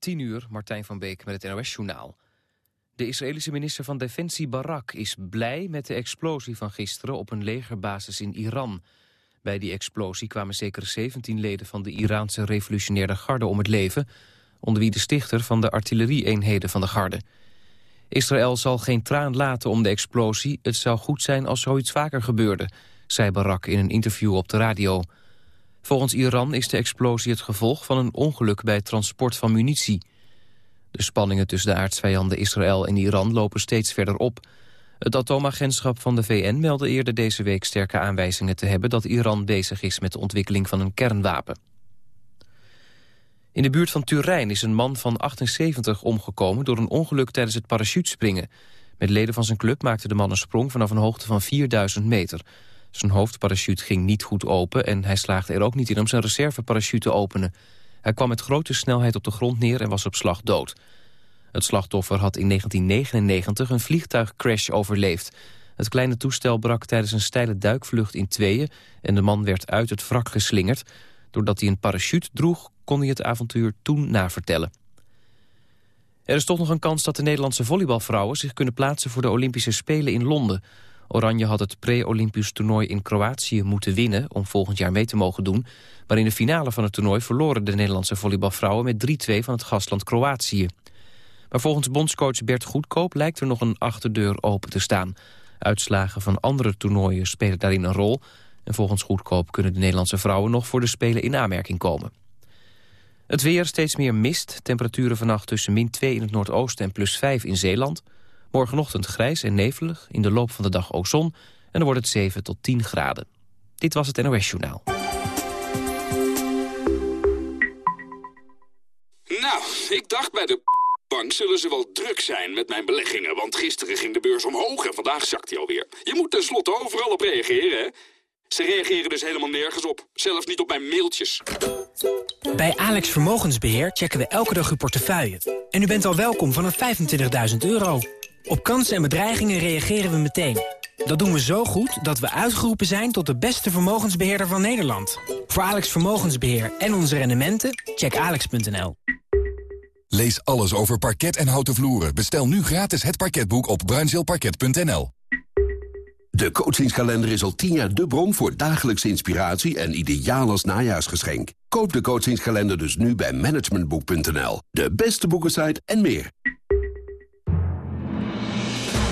10 uur, Martijn van Beek met het NOS-journaal. De Israëlische minister van Defensie Barak is blij met de explosie van gisteren op een legerbasis in Iran. Bij die explosie kwamen zeker 17 leden van de Iraanse revolutionaire garde om het leven, onder wie de stichter van de artillerie-eenheden van de garde. Israël zal geen traan laten om de explosie. Het zou goed zijn als zoiets vaker gebeurde, zei Barak in een interview op de radio. Volgens Iran is de explosie het gevolg van een ongeluk bij het transport van munitie. De spanningen tussen de aardsvijanden Israël en Iran lopen steeds verder op. Het atoomagentschap van de VN meldde eerder deze week sterke aanwijzingen te hebben... dat Iran bezig is met de ontwikkeling van een kernwapen. In de buurt van Turijn is een man van 78 omgekomen... door een ongeluk tijdens het parachutespringen. Met leden van zijn club maakte de man een sprong vanaf een hoogte van 4000 meter. Zijn hoofdparachute ging niet goed open... en hij slaagde er ook niet in om zijn reserveparachute te openen. Hij kwam met grote snelheid op de grond neer en was op slag dood. Het slachtoffer had in 1999 een vliegtuigcrash overleefd. Het kleine toestel brak tijdens een steile duikvlucht in tweeën... en de man werd uit het wrak geslingerd. Doordat hij een parachute droeg, kon hij het avontuur toen navertellen. Er is toch nog een kans dat de Nederlandse volleybalvrouwen... zich kunnen plaatsen voor de Olympische Spelen in Londen. Oranje had het pre-Olympisch toernooi in Kroatië moeten winnen... om volgend jaar mee te mogen doen. Maar in de finale van het toernooi verloren de Nederlandse volleybalvrouwen... met 3-2 van het gastland Kroatië. Maar volgens bondscoach Bert Goedkoop lijkt er nog een achterdeur open te staan. Uitslagen van andere toernooien spelen daarin een rol... en volgens Goedkoop kunnen de Nederlandse vrouwen nog voor de Spelen in aanmerking komen. Het weer, steeds meer mist. Temperaturen vannacht tussen min 2 in het noordoosten en plus 5 in Zeeland. Morgenochtend grijs en nevelig, in de loop van de dag ook zon... en dan wordt het 7 tot 10 graden. Dit was het NOS Journaal. Nou, ik dacht bij de bank zullen ze wel druk zijn met mijn beleggingen... want gisteren ging de beurs omhoog en vandaag zakt hij alweer. Je moet tenslotte overal op reageren, hè? Ze reageren dus helemaal nergens op. Zelfs niet op mijn mailtjes. Bij Alex Vermogensbeheer checken we elke dag uw portefeuille. En u bent al welkom vanaf 25.000 euro. Op kansen en bedreigingen reageren we meteen. Dat doen we zo goed dat we uitgeroepen zijn tot de beste vermogensbeheerder van Nederland. Voor Alex Vermogensbeheer en onze rendementen, check alex.nl. Lees alles over parket en houten vloeren. Bestel nu gratis het parketboek op bruinzeelparket.nl. De coachingskalender is al tien jaar de bron voor dagelijkse inspiratie en ideaal als najaarsgeschenk. Koop de coachingskalender dus nu bij managementboek.nl. De beste boekensite en meer.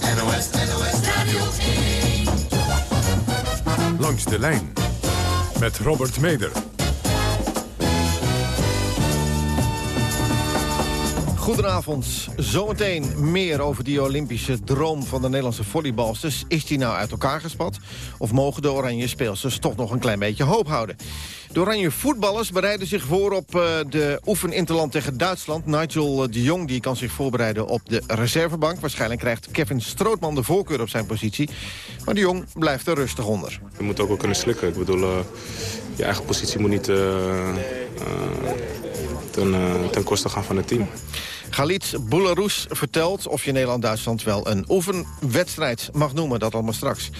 NOS, NOS, NOS Radio 1. Langs de lijn met Robert Meder. Goedenavond. Zometeen meer over die Olympische droom van de Nederlandse volleybalsters. Is die nou uit elkaar gespat? Of mogen de oranje speelsters toch nog een klein beetje hoop houden? De oranje voetballers bereiden zich voor op uh, de oefeninterland tegen Duitsland. Nigel de Jong die kan zich voorbereiden op de reservebank. Waarschijnlijk krijgt Kevin Strootman de voorkeur op zijn positie. Maar de Jong blijft er rustig onder. Je moet ook wel kunnen slikken. Ik bedoel, uh, je eigen positie moet niet... Uh, ten, ten koste gaan van het team. Galit Boularus vertelt of je Nederland-Duitsland wel een oefenwedstrijd mag noemen. Dat allemaal straks.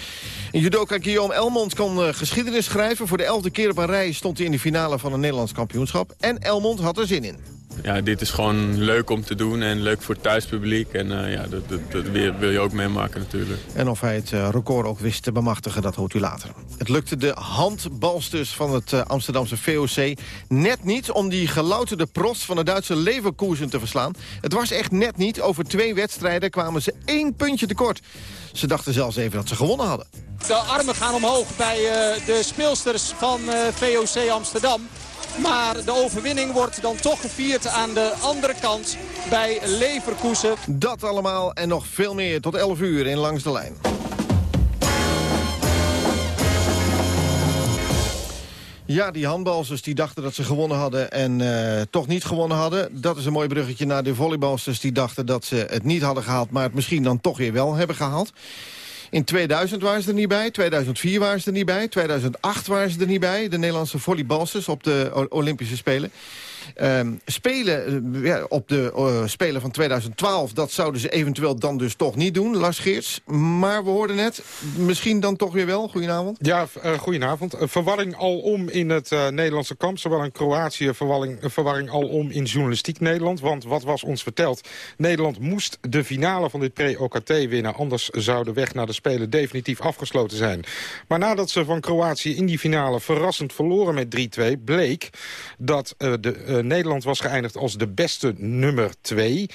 Judoka Guillaume Elmond kon uh, geschiedenis schrijven. Voor de elfde keer op een rij stond hij in de finale van een Nederlands kampioenschap. En Elmond had er zin in. Ja, dit is gewoon leuk om te doen en leuk voor het thuispubliek. En uh, ja, dat, dat, dat, wil je ook meemaken natuurlijk. En of hij het uh, record ook wist te bemachtigen, dat hoort u later. Het lukte de handbalsters van het uh, Amsterdamse VOC net niet... om die gelouterde prost van de Duitse Leverkusen te verslaan. Het was echt net niet. Over twee wedstrijden kwamen ze één puntje tekort. Ze dachten zelfs even dat ze gewonnen hadden. De armen gaan omhoog bij de speelsters van VOC Amsterdam. Maar de overwinning wordt dan toch gevierd aan de andere kant bij Leverkusen. Dat allemaal en nog veel meer tot 11 uur in Langs de Lijn. Ja, die handbalsters die dachten dat ze gewonnen hadden en uh, toch niet gewonnen hadden. Dat is een mooi bruggetje naar de volleybalsters die dachten dat ze het niet hadden gehaald... maar het misschien dan toch weer wel hebben gehaald. In 2000 waren ze er niet bij, 2004 waren ze er niet bij... 2008 waren ze er niet bij, de Nederlandse volleybalsters op de Olympische Spelen. Um, spelen uh, ja, op de uh, Spelen van 2012, dat zouden ze eventueel dan dus toch niet doen, Lars Geerts. Maar we hoorden net, misschien dan toch weer wel. Goedenavond. Ja, uh, goedenavond. verwarring alom in het Nederlandse kamp, zowel in Kroatië, verwarring, verwarring alom in journalistiek Nederland. Want wat was ons verteld? Nederland moest de finale van dit pre-OKT winnen, anders zou de weg naar de Spelen definitief afgesloten zijn. Maar nadat ze van Kroatië in die finale verrassend verloren met 3-2, bleek dat de Nederland was geëindigd als de beste nummer 2.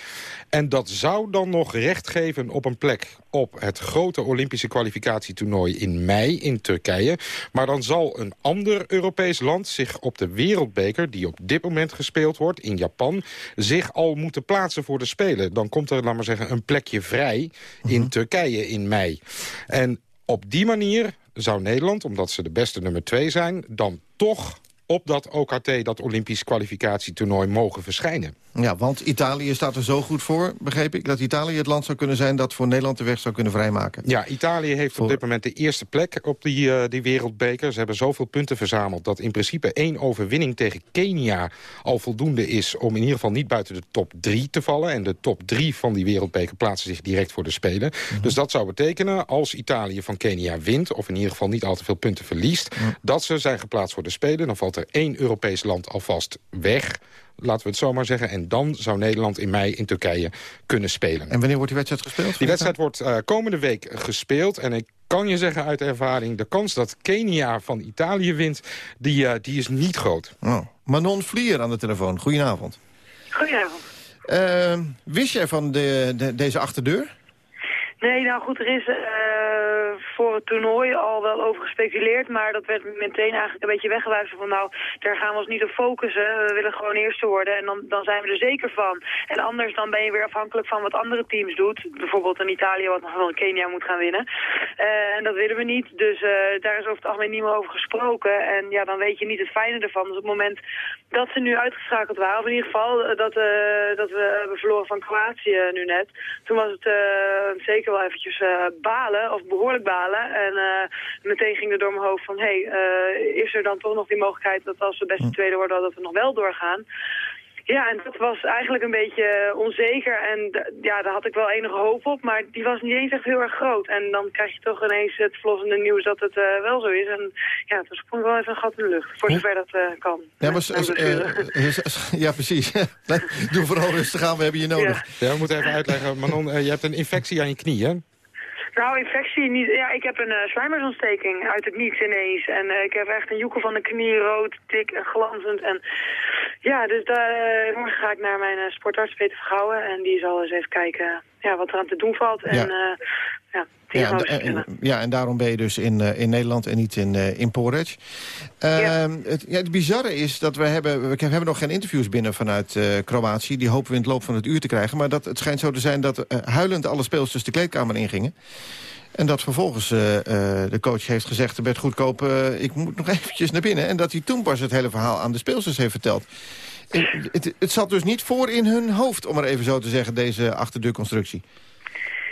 En dat zou dan nog recht geven op een plek op het grote Olympische kwalificatietoernooi in mei in Turkije. Maar dan zal een ander Europees land zich op de wereldbeker... die op dit moment gespeeld wordt in Japan... zich al moeten plaatsen voor de Spelen. Dan komt er, laat maar zeggen, een plekje vrij in mhm. Turkije in mei. En op die manier zou Nederland, omdat ze de beste nummer 2 zijn... dan toch op dat OKT, dat Olympisch kwalificatietoernooi, mogen verschijnen. Ja, want Italië staat er zo goed voor, begreep ik... dat Italië het land zou kunnen zijn dat voor Nederland de weg zou kunnen vrijmaken. Ja, Italië heeft op dit moment de eerste plek op die, uh, die wereldbeker. Ze hebben zoveel punten verzameld dat in principe één overwinning tegen Kenia... al voldoende is om in ieder geval niet buiten de top drie te vallen. En de top drie van die wereldbeker plaatsen zich direct voor de Spelen. Mhm. Dus dat zou betekenen, als Italië van Kenia wint... of in ieder geval niet al te veel punten verliest... dat ze zijn geplaatst voor de Spelen. Dan valt er één Europees land alvast weg laten we het zo maar zeggen. En dan zou Nederland in mei in Turkije kunnen spelen. En wanneer wordt die wedstrijd gespeeld? Die wedstrijd wordt uh, komende week gespeeld. En ik kan je zeggen uit ervaring... de kans dat Kenia van Italië wint, die, uh, die is niet groot. Oh. Manon Vlier aan de telefoon. Goedenavond. Goedenavond. Uh, wist jij van de, de, deze achterdeur? Nee, nou goed, er is uh, voor het toernooi al wel over gespeculeerd. Maar dat werd meteen eigenlijk een beetje weggewijzigd van nou, daar gaan we ons niet op focussen. We willen gewoon eerste worden en dan, dan zijn we er zeker van. En anders dan ben je weer afhankelijk van wat andere teams doen. Bijvoorbeeld een Italië wat nog wel een Kenia moet gaan winnen. Uh, en dat willen we niet. Dus uh, daar is over het algemeen niet meer over gesproken. En ja, dan weet je niet het fijne ervan. Dus op het moment dat ze nu uitgeschakeld waren, of in ieder geval dat, dat we hebben verloren van Kroatië nu net. Toen was het zeker wel eventjes balen, of behoorlijk balen. En uh, meteen ging er door mijn hoofd van, hé, hey, uh, is er dan toch nog die mogelijkheid dat als we beste hm. tweede worden, dat we nog wel doorgaan? Ja, en dat was eigenlijk een beetje onzeker. En ja, daar had ik wel enige hoop op, maar die was niet eens echt heel erg groot. En dan krijg je toch ineens het vlossende nieuws dat het uh, wel zo is. En ja, het was wel even een gat in de lucht, voor zover dat uh, kan. Ja, maar, ja precies. Doe vooral rustig aan, we hebben je nodig. Ja, we moeten even uitleggen. Manon, je hebt een infectie aan je knie, hè? Nou, infectie niet. Ja, ik heb een uh, uit het niets ineens. En uh, ik heb echt een joekel van de knie, rood, dik en glanzend. En ja, dus daar, uh, morgen ga ik naar mijn sportarts Peter Vergouwen. En die zal eens even kijken ja, wat er aan te doen valt. En ja, ja ja, en, ja, en daarom ben je dus in, uh, in Nederland en niet in, uh, in Porridge. Uh, ja. Ehm, het, ja, het bizarre is dat we hebben... We hebben nog geen interviews binnen vanuit Kroatië. Die hopen we in het loop van het uur te krijgen. Maar dat, het schijnt zo te zijn dat huilend alle speelsters de kleedkamer ingingen. En dat vervolgens de coach heeft gezegd... Bert Goedkoop, ik moet nog eventjes naar binnen. En dat hij toen pas het hele verhaal aan de speelsters heeft verteld. Het, het, zat dus niet voor in hun hoofd, om er even zo te zeggen, deze achterdeurconstructie.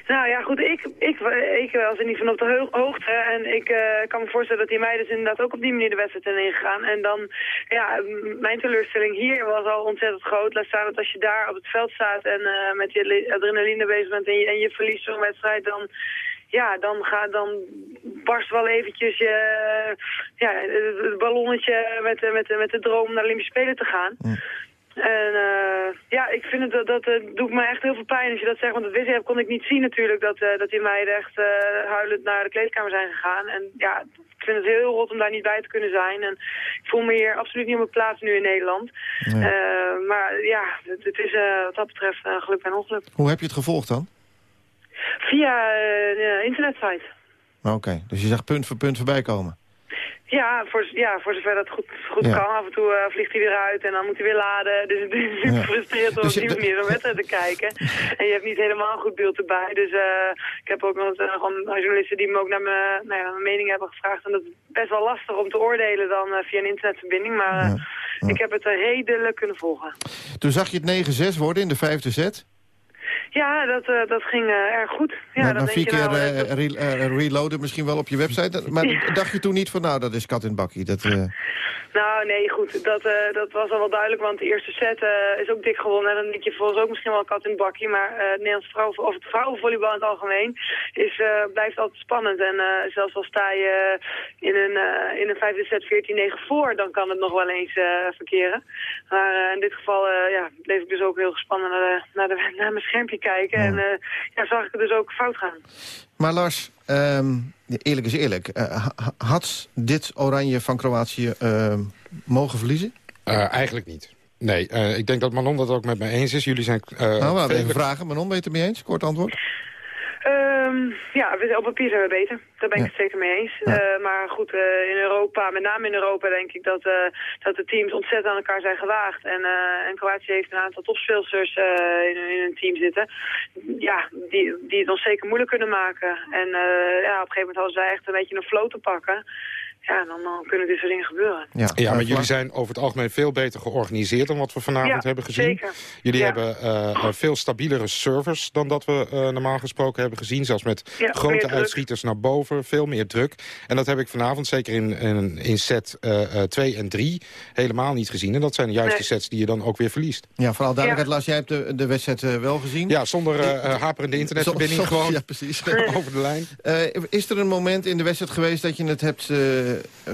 Nou ja, goed, ik, ik, ik was in ieder geval op de hoogte. En ik uh, kan me voorstellen dat die meiden dus inderdaad ook op die manier de wedstrijd in ingegaan. En dan, ja, mijn teleurstelling hier was al ontzettend groot. Laat staan dat als je daar op het veld staat en uh, met je adrenaline bezig bent en je, en je verliest zo'n wedstrijd, dan ja, dan, ga, dan barst wel eventjes je, ja, het ballonnetje met, met, met de droom naar de Olympische Spelen te gaan. En uh, ja, ik vind het, dat, dat uh, doet me echt heel veel pijn als je dat zegt. Want dat wist ik, kon ik niet zien natuurlijk, dat, uh, dat die meiden echt huilend naar de kleedkamer zijn gegaan. En ja, ik vind het heel rot om daar niet bij te kunnen zijn. En ik voel me hier absoluut niet op mijn plaats nu in Nederland. maar ja, het, het is wat dat betreft geluk en ongeluk. Hoe heb je het gevolgd dan? Via de internetsite. Oké, dus je zag punt voor punt voorbij komen? Ja, voor, ja, voor zover dat goed, goed Ja. kan. Af en toe eh, vliegt hij weer uit en dan moet hij weer laden. Dus het is super Ja. frustrerend om Dus op die manier zo'n wedstrijd te kijken. En je hebt niet helemaal een goed beeld erbij. Dus eh, ik heb ook nog eens, gewoon journalisten die me ook naar mijn, nou ja, mijn mening hebben gevraagd. En dat is best wel lastig om te oordelen dan via een internetverbinding. Maar ik heb het redelijk kunnen volgen. Toen zag je het 9-6 worden in de vijfde set. Ja, dat, eh, dat ging eh, erg goed. Ja, dan denk vier keer nou, re- reloaden misschien wel op je website. Maar dacht je toen niet van, nou, dat is kat in bakkie. Dat, eh, Nou, nee, goed. Dat, dat was al wel duidelijk, want de eerste set is ook dik gewonnen. En dan denk je volgens ook misschien wel kat in bakje. Maar het Nederlands vrouwen, of het vrouwenvolleybal in het algemeen is, blijft altijd spannend. En zelfs al sta je in een, in een vijfde set 14-9 voor, dan kan het nog wel eens verkeren. Maar in dit geval ja, bleef ik dus ook heel gespannen naar, de, naar, de, naar mijn schermpje kijken. En eh, ja, zag ik het dus ook fout gaan. Maar Lars, ehm, eerlijk is eerlijk. eh, ha- had dit oranje van Kroatië ehm, mogen verliezen? Eh, eigenlijk niet. Nee, eh, ik denk dat Manon dat ook met me eens is. Jullie zijn... eh, nou, we hadden vele- even vragen. Manon, ben je het ermee eens? Kort antwoord. Ehm, ja, op papier zijn we beter. Daar ben ik Ja. het zeker mee eens. Eh, maar goed, eh, in Europa, met name in Europa, denk ik dat, eh, dat de teams ontzettend aan elkaar zijn gewaagd. En, en Kroatië heeft een aantal topspeelsters in, in een team zitten. Ja, die, die het ons zeker moeilijk kunnen maken. En ja, op een gegeven moment hadden zij echt een beetje een flow te pakken. Ja, dan, dan kunnen dit soort dingen gebeuren. Ja, Ja, maar eh, jullie zijn over het algemeen veel beter georganiseerd dan wat we vanavond Ja, hebben gezien. zeker. Jullie Ja. hebben eh, eh, veel stabielere servers dan dat we eh, normaal gesproken hebben gezien. Zelfs met grote druk. uitschieters naar boven, veel meer druk. En dat heb ik vanavond, zeker in, in, in set 2 en 3, helemaal niet gezien. En dat zijn juist Nee. de sets die je dan ook weer verliest. Ja, vooral duidelijkheid, Lars, jij hebt de, de wedstrijd wel gezien. Ja, zonder haperende internetverbinding gewoon Ja, precies. over de lijn. Eh, is er een moment in de wedstrijd geweest dat je het hebt eh,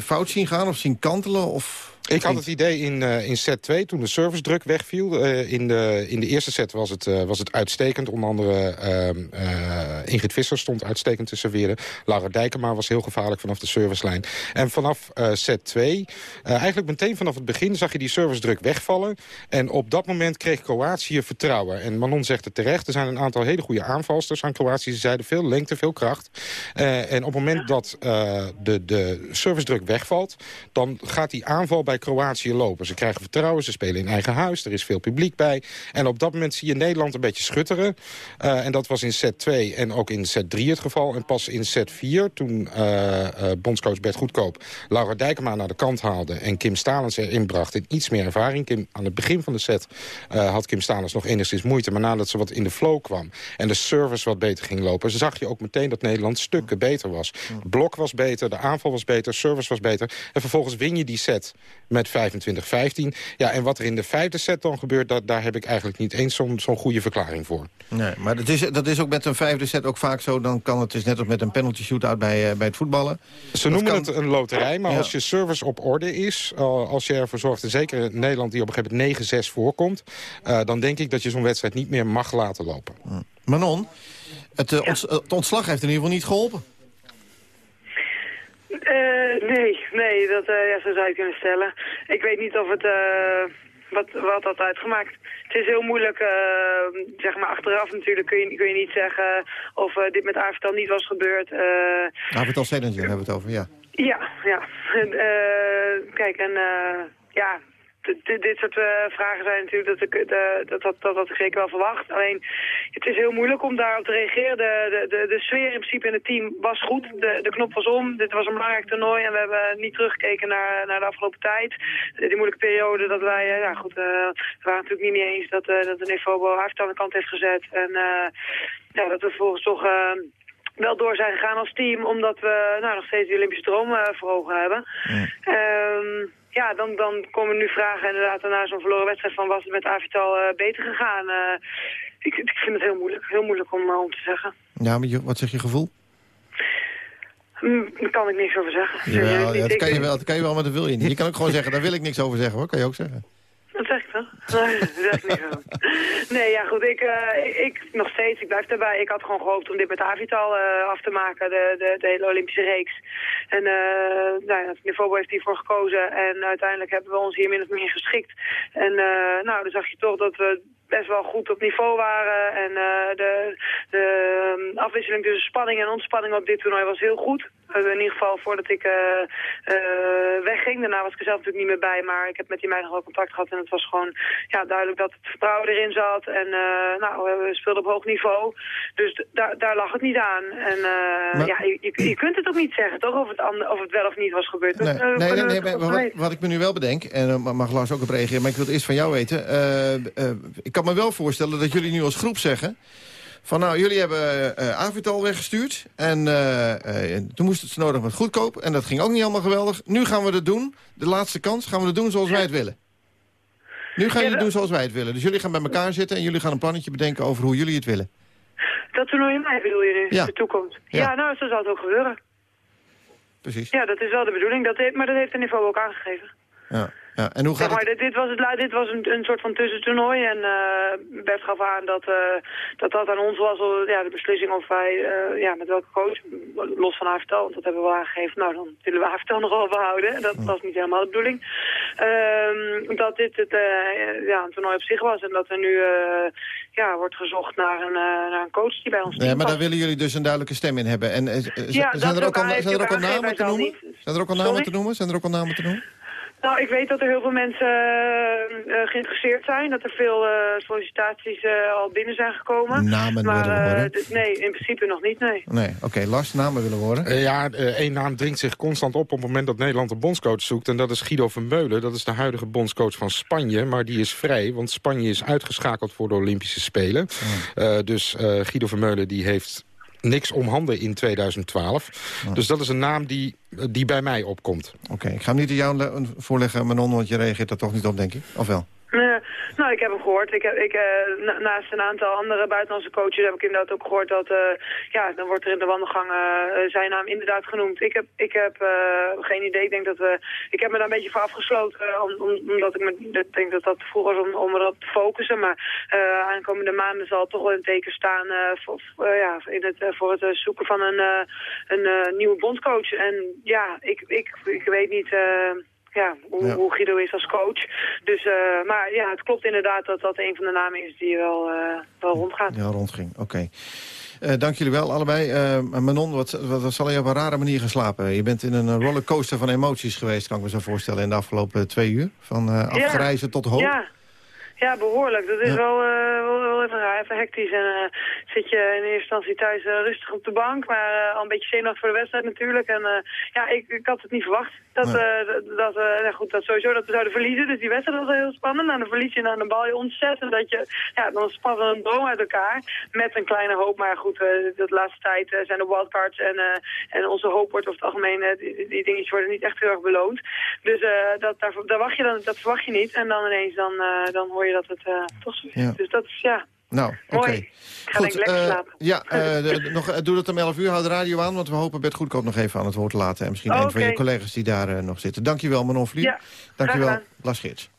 fout zien gaan of zien kantelen? Of... Ik had het idee in, eh, in set 2, toen de servicedruk wegviel. eh, in, de, in de eerste set was het, eh, was het uitstekend. Onder andere ehm, eh, Ingrid Visser stond uitstekend te serveren. Laura Dijkema was heel gevaarlijk vanaf de servicelijn. En vanaf set 2, eh, eigenlijk meteen vanaf het begin... zag je die servicedruk wegvallen. En op dat moment kreeg Kroatië vertrouwen. En Manon zegt het terecht. Er zijn een aantal hele goede aanvalsters aan Kroatië. Ze zeiden veel lengte, veel kracht. En op het moment dat de, de servicedruk wegvalt... dan gaat die aanval bij Kroatië lopen. Ze krijgen vertrouwen, ze spelen in eigen huis, er is veel publiek bij. En op dat moment zie je Nederland een beetje schutteren. Eh, en dat was in set 2 en ook in set 3 het geval. En pas in set 4, toen eh, bondscoach Bert Goedkoop... Laura Dijkema naar de kant haalde en Kim Stalens erin bracht... in iets meer ervaring. Kim, aan het begin van de set had Kim Stalens nog enigszins moeite... maar nadat ze wat in de flow kwam en de service wat beter ging lopen... zag je ook meteen dat Nederland stukken beter was. Blok was beter, de aanval was beter, service was beter. En vervolgens win je die set met 25-15. Ja, en wat er in de vijfde set dan gebeurt... Dat, daar heb ik eigenlijk niet eens zo'n zo'n goede verklaring voor. Nee, maar dat is, dat is ook met een vijfde set ook vaak zo. Dan kan het is net als met een penalty shootout bij, eh, bij het voetballen. Ze Dat noemen kan- het een loterij, maar Ja. als je service op orde is... als je ervoor zorgt, en zeker in Nederland die op een gegeven moment 9-6 voorkomt... eh, dan denk ik dat je zo'n wedstrijd niet meer mag laten lopen. Manon, het, eh, ons- het ontslag heeft in ieder geval niet geholpen. Eh, nee, nee, dat eh, ja, zo zou je kunnen stellen. Ik weet niet of het, eh, wat, wat dat uitgemaakt. Het is heel moeilijk, zeg maar achteraf natuurlijk kun je, kun je niet zeggen of dit met Avertal niet was gebeurd. Eh, Avertal Selinger hebben we het over, ja. ja, ja. Kijk, en eh, ja, dit soort eh, vragen zijn natuurlijk dat ik, de, dat, dat, dat had ik zeker wel verwacht. Alleen, het is heel moeilijk om daarop te reageren. De, de, de, de sfeer in principe in het team was goed. De, de knop was om. Dit was een belangrijk toernooi en we hebben niet teruggekeken naar, naar de afgelopen tijd. Die moeilijke periode dat wij, eh, ja goed, eh, we waren natuurlijk niet mee eens dat, eh dat de Nefobo haar aan de kant heeft gezet. En eh, ja, dat we vervolgens toch... eh, wel door zijn gegaan als team, omdat we nou, nog steeds de Olympische droom eh, voor ogen hebben. Ehm, ja, dan, dan komen nu vragen inderdaad na zo'n verloren wedstrijd van was het met Avital eh, beter gegaan. Eh, ik, ik vind het heel moeilijk, heel moeilijk om, eh, om te zeggen. Ja, maar je, wat zeg je gevoel? Hm, daar kan ik niks over zeggen. Jawel, ja, dat, kan je wel, dat kan je wel, maar dat wil je niet. Je kan ook gewoon zeggen, daar wil ik niks over zeggen hoor. Kan je ook zeggen. Dat zeg ik toch? Nee, dat zeg niet zo. Nee, ja goed, ik, eh, ik nog steeds, ik blijf daarbij. Ik had gewoon gehoopt om dit met Avital eh, af te maken, de, de, de hele Olympische reeks. En uh, nou, ja, Niveau heeft hiervoor gekozen en uiteindelijk hebben we ons hier min of meer geschikt. En nou, dan zag je toch dat we best wel goed op niveau waren. En de, de afwisseling tussen spanning en ontspanning op dit toernooi was heel goed. In ieder geval voordat ik wegging. Daarna was ik er zelf natuurlijk niet meer bij, maar ik heb met die meiden nog wel contact gehad. En het was gewoon ja, duidelijk dat het vertrouwen erin zat. En nou, we speelden op hoog niveau. Dus daar, daar lag het niet aan. En ja, je, je, kunt het ook niet zeggen, toch? Of het, of het wel of niet was gebeurd. Nee, nee, nee, nee wat, wat, ik me nu wel bedenk, en mag Lars ook op reageren... maar ik wil het eerst van jou weten. ik kan me wel voorstellen dat jullie nu als groep zeggen... Van nou, jullie hebben uh, Avital weggestuurd. En uh, uh, toen moest het nodig met goedkoop. En dat ging ook niet helemaal geweldig. Nu gaan we het doen. De laatste kans gaan we het doen zoals wij het willen. Nu gaan jullie het doen zoals wij het willen. Dus jullie gaan bij elkaar zitten en jullie gaan een plannetje bedenken over hoe jullie het willen. Dat toernooi in mei bedoel je nu, ja. de toekomst? Ja. ja, nou, zo zal het ook gebeuren. Precies. Ja, dat is wel de bedoeling. Dat heeft, maar dat heeft de niveau ook aangegeven. Ja. Ja, en hoe gaat maar, dit, dit, was, het, dit was een, een soort van tussentoernooi en uh, Bert gaf aan dat, uh, dat dat aan ons was, ja, de beslissing of wij, uh, ja, met welke coach, los van Havertel, want dat hebben we wel aangegeven, nou dan willen we Havertel nog wel behouden, dat was niet helemaal de bedoeling, uh, dat dit het, ja, een toernooi op zich was en dat er nu ja, wordt gezocht naar een, naar een coach die bij ons Ja, maar daar willen jullie dus een duidelijke stem in hebben. En ja, zijn, er ook al, zijn er ook al namen te noemen? Zijn er ook al namen te noemen? Zijn er ook al namen te noemen? Nou, ik weet dat er heel veel mensen uh, geïnteresseerd zijn. Dat er veel uh, sollicitaties al binnen zijn gekomen. Namen maar, willen horen? Nee, in principe nog niet, nee. Nee, oké. Okay, Lars, namen willen horen? ja, één naam dringt zich constant op op het moment dat Nederland een bondscoach zoekt. En dat is Guido Vermeulen. Dat is de huidige bondscoach van Spanje. Maar die is vrij, want Spanje is uitgeschakeld voor de Olympische Spelen. Oh. dus Guido Vermeulen die heeft niks om handen in 2012. Dus dat is een naam die, die bij mij opkomt. Oké, ik ga hem niet aan jou voorleggen, Manon, want je reageert daar toch niet op, denk ik? Of wel? Nou, ik heb hem gehoord. Ik heb, ik, uh, naast een aantal andere buitenlandse coaches heb ik inderdaad ook gehoord dat... Uh, ja, dan wordt er in de wandelgangen uh, zijn naam inderdaad genoemd. Ik heb, ik heb geen idee. Ik denk dat we... Ik heb me daar een beetje voor afgesloten, om, om, omdat ik me, denk dat dat vroeg was om, om erop te focussen. Maar aankomende maanden zal toch wel een teken staan voor, ja, in het, voor het zoeken van een, een nieuwe bondcoach. En ja, ik, ik, ik weet niet ja, hoe, hoe, Guido is als coach. Dus, uh, maar ja, het klopt inderdaad dat dat een van de namen is die wel, uh, wel rondgaat. Ja, rondging. Oké. Okay. Uh, dank jullie wel, allebei. Manon, wat, wat, wat, zal je op een rare manier geslapen? Je bent in een rollercoaster van emoties geweest, kan ik me zo voorstellen, in de afgelopen twee uur. Van afgrijzen tot hoop. Ja. Ja, behoorlijk. Dat is wel, uh, wel, wel even, even hectisch. En uh, zit je in eerste instantie thuis uh, rustig op de bank, maar al een beetje zenuwachtig voor de wedstrijd natuurlijk. En ja, ik, ik had het niet verwacht. Dat, dat, nou goed, dat sowieso dat we zouden verliezen. Dus die wedstrijd was heel spannend. En dan verlies je en dan bal je ontzettend dat je, ja, dan spannen een droom uit elkaar. Met een kleine hoop. Maar goed, de laatste tijd zijn de wildcards en, en onze hoop wordt over het algemeen, die, die, dingetjes worden niet echt heel erg beloond. Dus dat, daar, daar wacht je dan, dat verwacht je niet. En dan ineens dan, dan hoor je dat het uh, toch zo is. Dus dat is, ja... Nou, oké. Okay. Ik ga Goed, lekker uh, slapen. Ja, uh, nog, doe dat om 11 uur, houd de radio aan... want we hopen Bert Goedkoop nog even aan het woord te laten... en misschien oh, een van je collega's die daar nog zitten. Dankjewel, Manon Vliet. Ja, Dankjewel, Blas Geerts.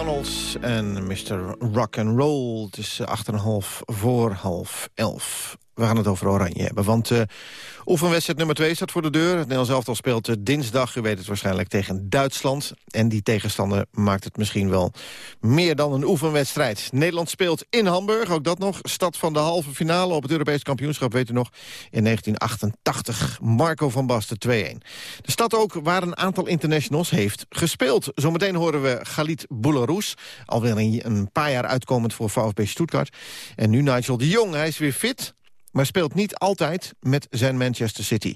Amy McDonald's en Mr. Rock and Roll. Het is 8,5 voor half elf. We gaan het over Oranje hebben, want uh, oefenwedstrijd nummer 2 staat voor de deur. Het Nederlands elftal speelt uh, dinsdag, u weet het waarschijnlijk, tegen Duitsland. En die tegenstander maakt het misschien wel meer dan een oefenwedstrijd. Nederland speelt in Hamburg, ook dat nog. Stad van de halve finale op het Europees kampioenschap, weet u nog, in 1988. Marco van Basten 2-1. De stad ook waar een aantal internationals heeft gespeeld. Zometeen horen we Galit Boularus, alweer een paar jaar uitkomend voor VfB Stuttgart. En nu Nigel de Jong, hij is weer fit maar speelt niet altijd met zijn Manchester City.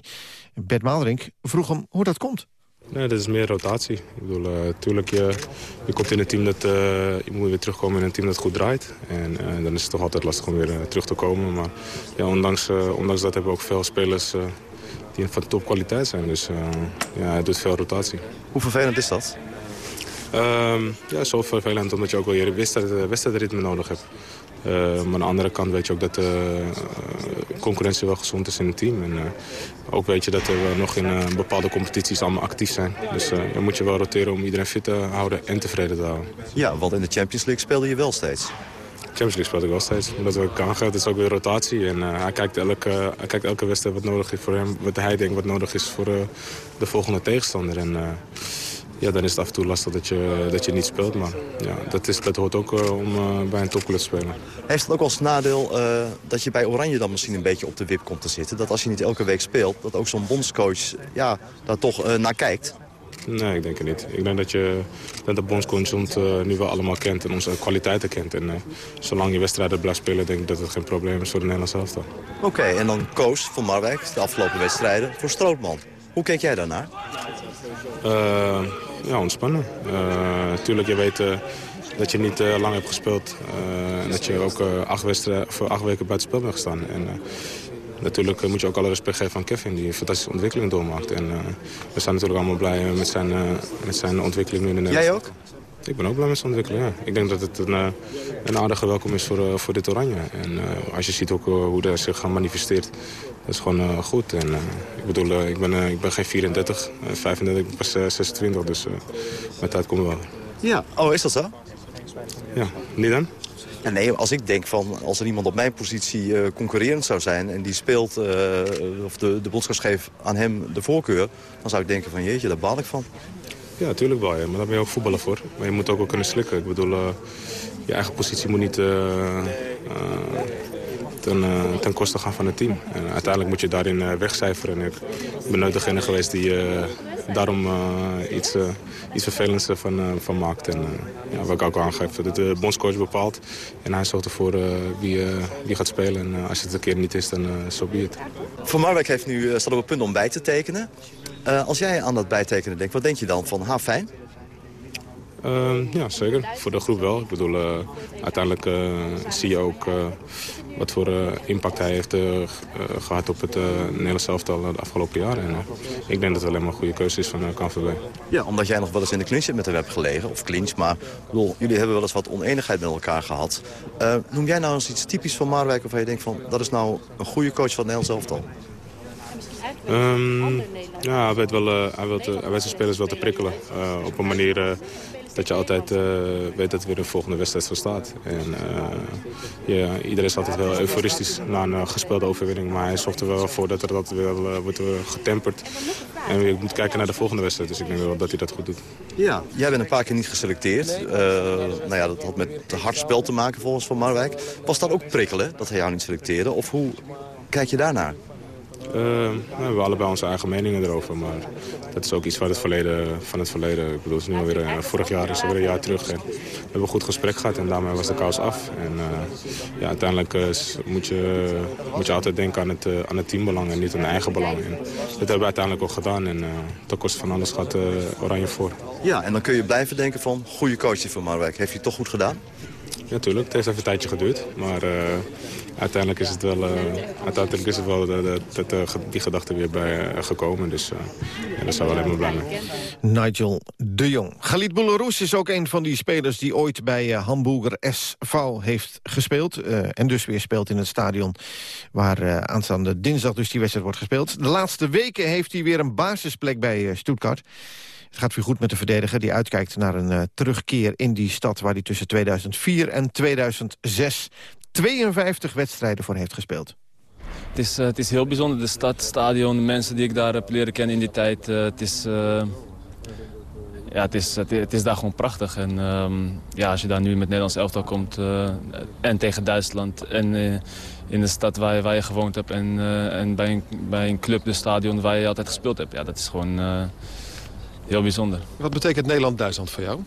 Bert Maalderink vroeg hem hoe dat komt. Nee, dat is meer rotatie. Ik bedoel, uh, je, je komt in een team dat... Uh, je moet weer terugkomen in een team dat goed draait. En uh, dan is het toch altijd lastig om weer terug te komen. Maar ja, ondanks, ondanks dat hebben we ook veel spelers die van topkwaliteit zijn. Dus ja, het doet veel rotatie. Hoe vervelend is dat? Um, ja, zo vervelend omdat je ook wel je wedstrijdritme nodig hebt. Uh, maar aan de andere kant weet je ook dat de uh, concurrentie wel gezond is in het team. En uh, ook weet je dat we nog in bepaalde competities allemaal actief zijn. Dus dan moet je wel roteren om iedereen fit te houden en tevreden te houden. Ja, want in de Champions League speelde je wel steeds. Champions League speelde ik wel steeds. Omdat we kan gaat, is ook weer rotatie. En hij, kijkt elke, hij kijkt elke wedstrijd wat nodig is voor hem. Wat hij denkt wat nodig is voor de volgende tegenstander. En, ja, dan is het af en toe lastig dat je, dat je niet speelt. Maar ja, dat, is, dat hoort ook uh, om uh, bij een topclub te spelen. Heeft het ook als nadeel uh, dat je bij Oranje dan misschien een beetje op de wip komt te zitten? Dat als je niet elke week speelt, dat ook zo'n bondscoach ja, daar toch naar kijkt? Nee, ik denk het niet. Ik denk dat, je, dat de bondscoach ons nu wel allemaal kent en onze kwaliteiten kent. En zolang je wedstrijden blijft spelen, denk ik dat het geen probleem is voor de Nederlandse elftal. Oké, en dan Koos van Marwijk, de afgelopen wedstrijden, voor Strootman. Hoe kijk jij daarnaar? Uh, ja, ontspannen. Natuurlijk, je weet dat je niet lang hebt gespeeld. en dat je ook acht, voor acht weken buiten spel bent gestaan. En, natuurlijk moet je ook alle respect geven aan Kevin, die een fantastische ontwikkeling doormaakt. En we zijn natuurlijk allemaal blij met zijn, met zijn ontwikkeling nu in de Nederland. Jij ook? Ik ben ook blij met zijn ontwikkeling, ja. Ik denk dat het een, een aardige welkom is voor, voor dit oranje. En als je ziet ook hoe dat zich gaan manifesteert, dat is gewoon goed. En, ik bedoel, ik, ben, ik ben geen 34, 35, ik ben pas 26, dus mijn tijd komt wel. Ja, oh, is dat zo? Ja, niet dan? Ja, nee, als ik denk van, als er iemand op mijn positie concurrerend zou zijn... en die speelt, of de, de bondscoach geeft aan hem de voorkeur... dan zou ik denken van, jeetje, daar baal ik van. Ja, natuurlijk wel, ja. maar daar ben je ook voetballer voor. Maar je moet ook wel kunnen slikken. Ik bedoel, je eigen positie moet niet ten, uh, ten koste gaan van het team. En uiteindelijk moet je daarin wegcijferen. En ik ben nooit degene geweest die daarom iets, iets vervelends van, van maakt. En ja, wat ik ook aangeef, dat de bondscoach bepaalt. En hij zorgt ervoor wie, wie gaat spelen. En als het een keer niet is, dan zo so be het. Van Marwijk heeft nu, staat op het punt om bij te tekenen. Als jij aan dat bijtekenen denkt, wat denk je dan van, ha, fijn? Uh, ja, zeker. Voor de groep wel. Ik bedoel, uh, uiteindelijk uh, zie je ook wat voor impact hij heeft gehad op het Nederlands elftal de afgelopen jaren. En, ik denk dat het alleen maar een goede keuze is van uh, KNVB. Ja, omdat jij nog wel eens in de clinch met hem hebt gelegen, of clinch, maar bedoel, jullie hebben wel eens wat oneenigheid met elkaar gehad. noem jij nou eens iets typisch van Marwijk waarvan je denkt van, dat is nou een goede coach van het Nederlands elftal? Um, ja, hij weet, wel, hij, weet, hij weet zijn spelers wel te prikkelen. op een manier dat je altijd weet dat er weer een volgende wedstrijd voor staat. En iedereen is altijd wel euforistisch na een gespeelde overwinning. Maar hij zorgt er wel voor dat er dat wel wordt getemperd. En je moet kijken naar de volgende wedstrijd. Dus ik denk wel dat hij dat goed doet. Ja, jij bent een paar keer niet geselecteerd. nou ja, dat had met hard spel te maken volgens Van Marwijk. Was dat ook prikkelen dat hij jou niet selecteerde? Of hoe kijk je daarnaar? Uh, we hebben allebei onze eigen meningen erover, maar dat is ook iets van het verleden. Van het verleden. Ik bedoel, het is nu alweer, uh, vorig jaar is alweer een jaar terug. En we hebben een goed gesprek gehad en daarmee was de kous af. En uh, ja, uiteindelijk moet, je, moet je altijd denken aan het, aan het teambelang en niet aan eigen belang. Dat hebben we uiteindelijk ook gedaan en ten koste van alles gaat Oranje voor. Ja, en dan kun je blijven denken van, goede coach van Marwijk. Heeft hij toch goed gedaan? Ja, tuurlijk. Het heeft even een tijdje geduurd. Maar uiteindelijk is het wel, uh, uiteindelijk is het wel die gedachte weer bij uh, gekomen. Dus uh, ja, daar zijn we alleen maar blij. Nigel de Jong. Galit Boularus is ook een van die spelers die ooit bij Hamburger SV heeft gespeeld. en dus weer speelt in het stadion waar aanstaande dinsdag dus die wedstrijd wordt gespeeld. De laatste weken heeft hij weer een basisplek bij Stuttgart. Het gaat weer goed met de verdediger die uitkijkt naar een uh, terugkeer in die stad... waar hij tussen 2004 en 2006 52 wedstrijden voor heeft gespeeld. Het is, uh, het is heel bijzonder, de stad, het stadion, de mensen die ik daar heb leren kennen in die tijd. Uh, het is ja, het is, het, is daar gewoon prachtig. En um, ja, als je daar nu met Nederlands elftal komt en tegen Duitsland... en in de stad waar je, waar je gewoond hebt en, en bij, een, bij een club, de stadion waar je altijd gespeeld hebt... ja, dat is gewoon heel bijzonder. Wat betekent Nederland-Duitsland voor jou?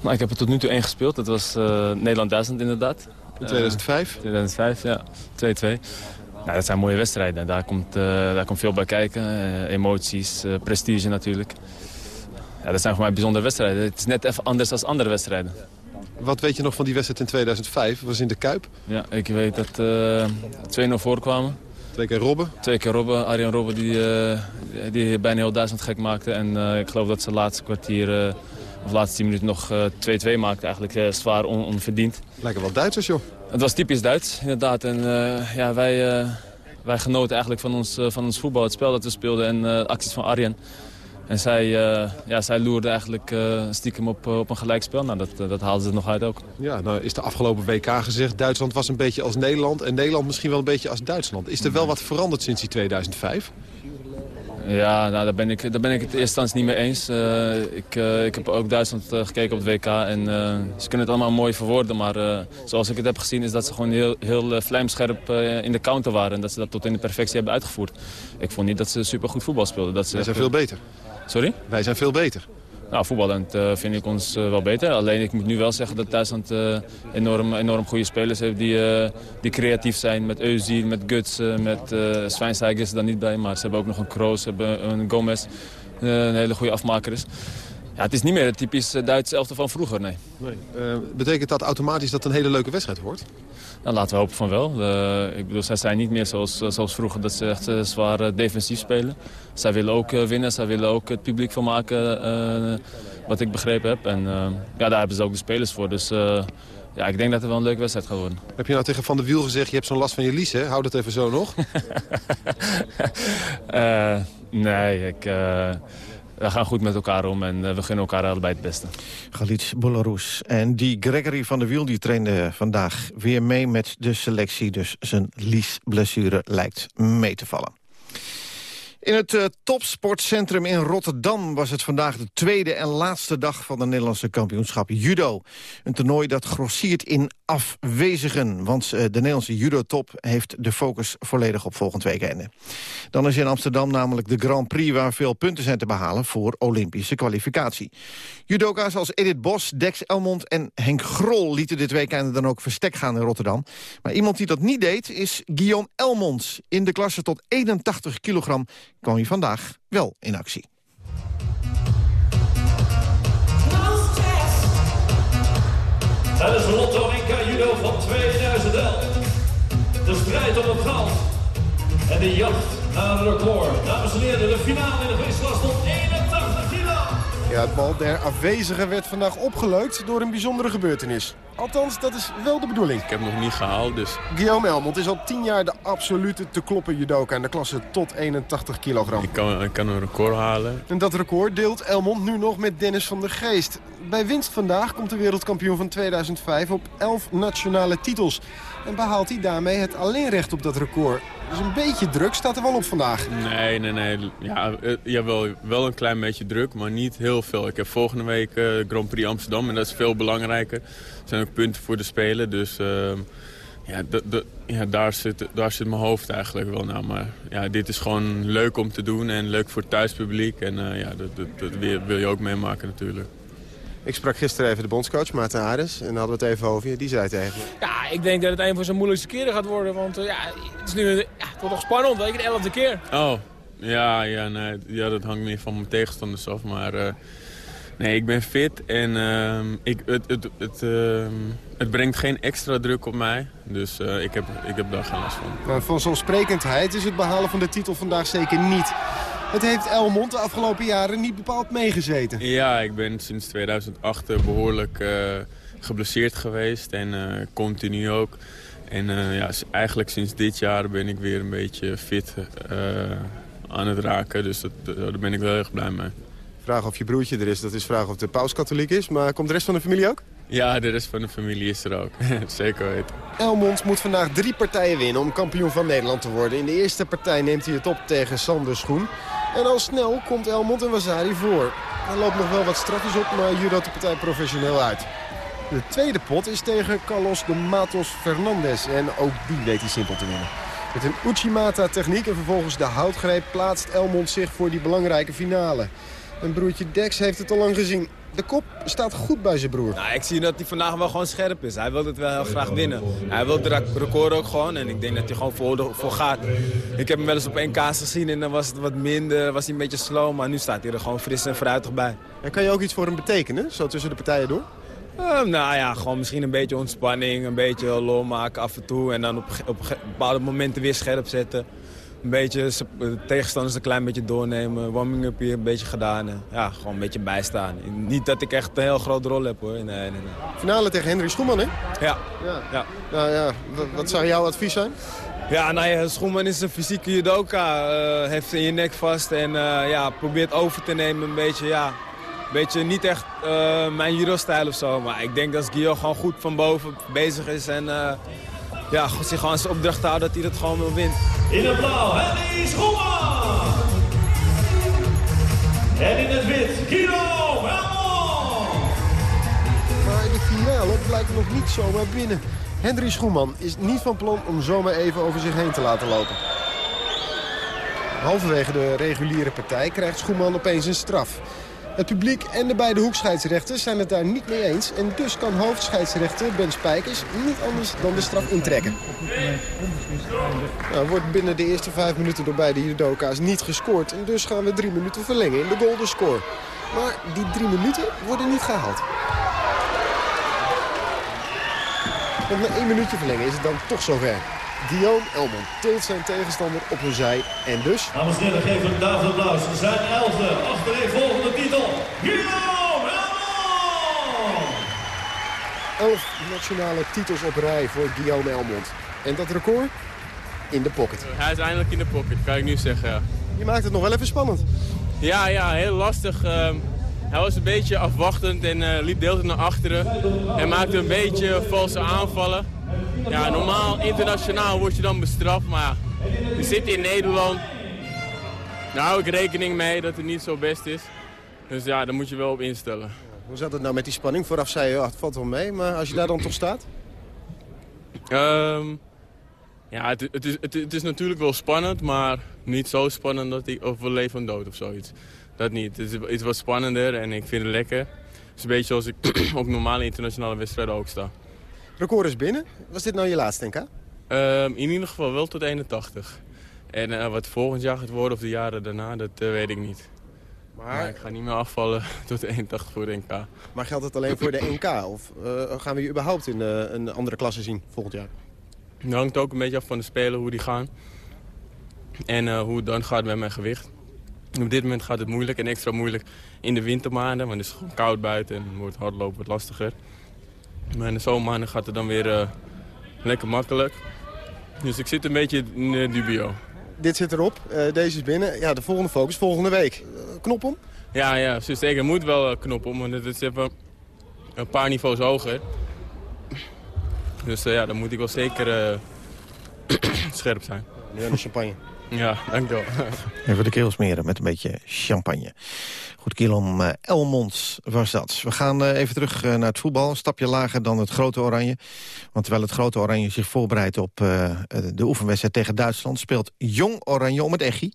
Nou, ik heb er tot nu toe één gespeeld. Dat was Nederland-Duitsland inderdaad. In 2005? 2005, ja. 2-2. Nou, dat zijn mooie wedstrijden. Daar komt, daar komt veel bij kijken. emoties, prestige natuurlijk ja, dat zijn voor mij bijzondere wedstrijden. Het is net even anders dan andere wedstrijden. Wat weet je nog van die wedstrijd in 2005? Dat was in de Kuip. Ja, ik weet dat uh, 2-0 voorkwamen. Twee keer Robben? Twee keer Robben. Arjen Robben die, uh, die bijna heel Duitsland gek maakte. En uh, ik geloof dat ze de laatste kwartier, uh, of laatste 10 minuten nog 2-2 maakte. Eigenlijk zwaar on onverdiend. Lijken wel Duitsers, joh. Het was typisch Duits, inderdaad. En ja, wij, wij genoten eigenlijk van ons, van ons voetbal, het spel dat we speelden en de acties van Arjen. En zij, uh, ja, zij loerde eigenlijk uh, stiekem op, op een gelijkspel. Nou, dat, dat haalden ze nog uit ook. Ja, nou is de afgelopen WK gezegd... Duitsland was een beetje als Nederland en Nederland misschien wel een beetje als Duitsland. Is er wel wat veranderd sinds die 2005? Ja, nou, daar, ben ik, daar ben ik het eerst instantie niet mee eens. Ik, ik heb ook Duitsland gekeken op het WK en ze kunnen het allemaal mooi verwoorden. Maar zoals ik het heb gezien is dat ze gewoon heel, heel vlijmscherp in de counter waren. En dat ze dat tot in de perfectie hebben uitgevoerd. Ik vond niet dat ze supergoed voetbal speelden. Dat ze zijn veel beter. Sorry? Wij zijn veel beter. Nou, voetballend uh, vind ik ons uh, wel beter. Alleen ik moet nu wel zeggen dat Duitsland uh, enorm, enorm goede spelers heeft die, die creatief zijn. Met Özil, met Guts, met uh, Schweinsteiger is er dan niet bij. Maar ze hebben ook nog een Kroos, hebben een Gomez, een hele goede afmaker is. Ja, het is niet meer het typisch Duitse elftal van vroeger, nee. nee. betekent dat automatisch dat het een hele leuke wedstrijd wordt? Nou, laten we hopen van wel. Uh, ik bedoel, zij zijn niet meer zoals, zoals vroeger dat ze echt uh, zwaar defensief spelen. Zij willen ook winnen, zij willen ook het publiek van maken, wat ik begrepen heb. En ja, daar hebben ze ook de spelers voor. Dus ja, ik denk dat het wel een leuke wedstrijd gaat worden. Heb je nou tegen Van der Wiel gezegd, je hebt zo'n last van je lies, hè? Hou dat even zo nog. nee, ik we gaan goed met elkaar om en eh, we gunnen elkaar allebei het beste. Galit Bolarus. En die Gregory van der Wiel die trainde vandaag weer mee met de selectie. Dus zijn liesblessure lijkt mee te vallen. In het uh, topsportcentrum in Rotterdam was het vandaag de tweede en laatste dag van de Nederlandse kampioenschap judo. Een toernooi dat grossiert in afwezigen, want uh, de Nederlandse judo-top heeft de focus volledig op volgend weekende. Dan is in Amsterdam namelijk de Grand Prix waar veel punten zijn te behalen voor Olympische kwalificatie. Judoka's als Edith Bos, Dex Elmond en Henk Grol lieten dit weekend dan ook verstek gaan in Rotterdam. Maar iemand die dat niet deed is Guillaume Elmond. In de klasse tot 81 kilogram kwam hij vandaag wel in actie. Tijdens de Lotto De strijd om het goud. En de jacht naar een record. Dames en heren, de finale in de gewichtsklasse tot 81 kilo. Ja, het bal der afwezigen werd vandaag opgeleukt door een bijzondere gebeurtenis. Althans, dat is wel de bedoeling. Ik heb nog niet gehaald, dus... Guillaume Elmond is al tien jaar de absolute te kloppen judoka... in de klasse tot 81 kilogram. Ik kan, ik kan een record halen. En dat record deelt Elmond nu nog met Dennis van der Geest. Bij winst vandaag komt de wereldkampioen van 2005 op 11 nationale titels. En behaalt hij daarmee het alleenrecht op dat record. Dus een beetje druk staat er wel op vandaag. Nee, nee, nee. Ja, uh, jawel, wel een klein beetje druk, maar niet heel veel. Ik heb volgende week uh, Grand Prix Amsterdam en dat is veel belangrijker. Er zijn ook punten voor de Spelen, dus... Uh, ja, ja daar, zit, daar zit mijn hoofd eigenlijk wel naar. Maar ja, dit is gewoon leuk om te doen en leuk voor het thuispubliek. En ja, dat, dat, dat wil je ook meemaken natuurlijk. Ik sprak gisteren even de bondscoach, Maarten Aardes. En hadden we het even over je. Die zei tegen me. Ja, ik denk dat het een van zijn moeilijkste keren gaat worden. Want uh, ja, het is nu ja, toch nog spannend. Weet je, de elfde keer. Oh, ja, ja, nee, ja, dat hangt niet van mijn tegenstanders af. Maar uh, nee, ik ben fit. En uh, ik, het, het, het, ehm, het brengt geen extra druk op mij. Dus uh, ik, heb, ik heb daar geen last van. Nou, vanzelfsprekendheid is het behalen van de titel vandaag zeker niet. Het heeft Elmond de afgelopen jaren niet bepaald meegezeten. Ja, ik ben sinds 2008 behoorlijk uh, geblesseerd geweest en continu ook. En ja, eigenlijk sinds dit jaar ben ik weer een beetje fit aan het raken. Dus dat, daar ben ik wel erg blij mee. Vragen of je broertje er is, dat is vragen of de paus katholiek is. Maar komt de rest van de familie ook? Ja, de rest van de familie is er ook. Zeker weten. Elmond moet vandaag drie partijen winnen om kampioen van Nederland te worden. In de eerste partij neemt hij het op tegen Sander Schoen. En al snel komt Elmond en Wazari voor. Er loopt nog wel wat strafjes op, maar judoot de partij professioneel uit. De tweede pot is tegen Carlos de Matos Fernandez. En ook die weet hij simpel te winnen. Met een Uchimata-techniek en vervolgens de houtgreep plaatst Elmond zich voor die belangrijke finale. En broertje Dex heeft het al lang gezien. De kop staat goed bij zijn broer. Nou, ik zie dat hij vandaag wel gewoon scherp is. Hij wil het wel heel graag winnen. Hij wil het record ook gewoon en ik denk dat hij gewoon voor, voor gaat. Ik heb hem wel eens op NK gezien en dan was het wat minder, was hij een beetje slow. Maar nu staat hij er gewoon fris en fruitig bij. En kan je ook iets voor hem betekenen, zo tussen de partijen door? Uh, nou ja, gewoon misschien een beetje ontspanning, een beetje lol maken af en toe. En dan op, op bepaalde momenten weer scherp zetten. Een beetje de tegenstanders een klein beetje doornemen. Warming-up hier een beetje gedaan. Ja, gewoon een beetje bijstaan. Niet dat ik echt een heel grote rol heb hoor. Nee, nee, nee. Finale tegen Henry Schoeman hè? Ja. ja. ja. Nou ja, wat, zou jouw advies zijn? Ja, nou ja, Schoeman is een fysieke judoka. Uh, heeft in je nek vast en uh, ja, probeert over te nemen een beetje. Ja, beetje niet echt uh, mijn judo-stijl of zo. Maar ik denk dat Gio gewoon goed van boven bezig is. En ja, zich gewoon zijn opdracht houdt dat hij dat gewoon wil winnen. In het blauw, Henry Schoeman. En in het wit, Guido Helmond. Maar de finale blijkt nog niet zomaar binnen. Henry Schoeman is niet van plan om zomaar even over zich heen te laten lopen. Halverwege de reguliere partij krijgt Schoeman opeens een straf. Het publiek en de beide hoekscheidsrechters zijn het daar niet mee eens. En dus kan hoofdscheidsrechter Ben Spijkers niet anders dan de straf intrekken. Nou, wordt binnen de eerste vijf minuten door beide judoka's niet gescoord. En dus gaan we drie minuten verlengen in de golden score. Maar die drie minuten worden niet gehaald. Want na één minuutje verlengen is het dan toch zover. Guillaume Elmond tilt zijn tegenstander op hun zij en dus... Dames en heren, geven een David applaus. Zijn elfde Guillaume Elmond! Elf nationale titels op rij voor Guillaume Elmond. En dat record? In de pocket. Hij is eindelijk in de pocket, kan ik nu zeggen, ja. Je maakt het nog wel even spannend. Ja, ja, heel lastig. Uh, hij was een beetje afwachtend en uh, liep deels naar achteren. En maakte een beetje valse aanvallen. Ja, normaal internationaal word je dan bestraft, maar we zitten in Nederland. Daar hou ik rekening mee dat het niet zo best is. Dus ja, daar moet je wel op instellen. Hoe zat het nou met die spanning? Vooraf zei je, oh, het valt wel mee, maar als je daar dan toch staat? Um, ja, het, het, is, het, het, is natuurlijk wel spannend, maar niet zo spannend dat ik over leven en dood of zoiets. Dat niet. Het is iets wat spannender en ik vind het lekker. Het is een beetje zoals ik op normale internationale wedstrijden ook sta. Record is binnen. Was dit nou je laatste NK? Um, in ieder geval wel tot 81. En uh, wat volgend jaar gaat worden of de jaren daarna, dat uh, weet ik niet. Maar... maar... ik ga niet meer afvallen tot 81 voor de NK. Maar geldt het alleen voor de NK? Of uh, gaan we je überhaupt in een andere klasse zien volgend jaar? Het hangt ook een beetje af van de spelen, hoe die gaan. En hoe het dan gaat met mijn gewicht. Op dit moment gaat het moeilijk en extra moeilijk in de wintermaanden. Want het is gewoon koud buiten en wordt hardlopen wat lastiger. Maar in de zomermaanden gaat het dan weer lekker makkelijk. Dus ik zit een beetje in dubio. Dit zit erop, uh, deze is binnen. Ja, de volgende focus volgende week. knop om? Ja, ja zeker. Er moet wel knop om, want het is even een paar niveaus hoger. Dus ja, dan moet ik wel zeker scherp zijn. Nu aan de champagne. Ja, dankjewel. Even de keel smeren met een beetje champagne. Goed, Kilom uh, Elmond was dat. We gaan uh, even terug uh, naar het voetbal. Een stapje lager dan het grote Oranje. Want terwijl het grote Oranje zich voorbereidt op de oefenwedstrijd tegen Duitsland... speelt Jong Oranje om het echi.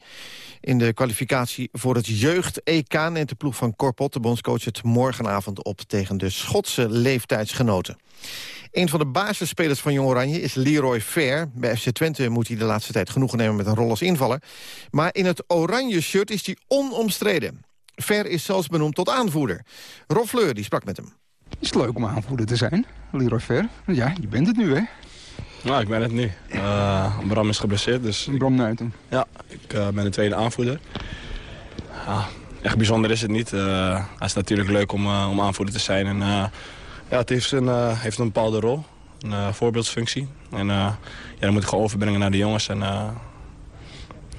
In de kwalificatie voor het jeugd-EK neemt de ploeg van Corpot, de bondscoach, het morgenavond op tegen de Schotse leeftijdsgenoten. Een van de basisspelers van Jong Oranje is Leroy Fair. Bij FC Twente moet hij de laatste tijd genoegen nemen met een rol als invaller. Maar in het oranje shirt is hij onomstreden. Ver is zelfs benoemd tot aanvoerder. Rob Fleur die sprak met hem. Is het leuk om aanvoerder te zijn, Leroy Ver? Ja, je bent het nu, hè? Ja, ik ben het nu. Uh, Bram is geblesseerd, dus... Bram Nuiten? Ja, ik uh, ben de tweede aanvoerder. Ja, echt bijzonder is het niet. Uh, het is natuurlijk leuk om, om aanvoerder te zijn. En, ja, het heeft een, heeft een bepaalde rol, een voorbeeldsfunctie. En ja, dat moet ik gewoon overbrengen naar de jongens. En,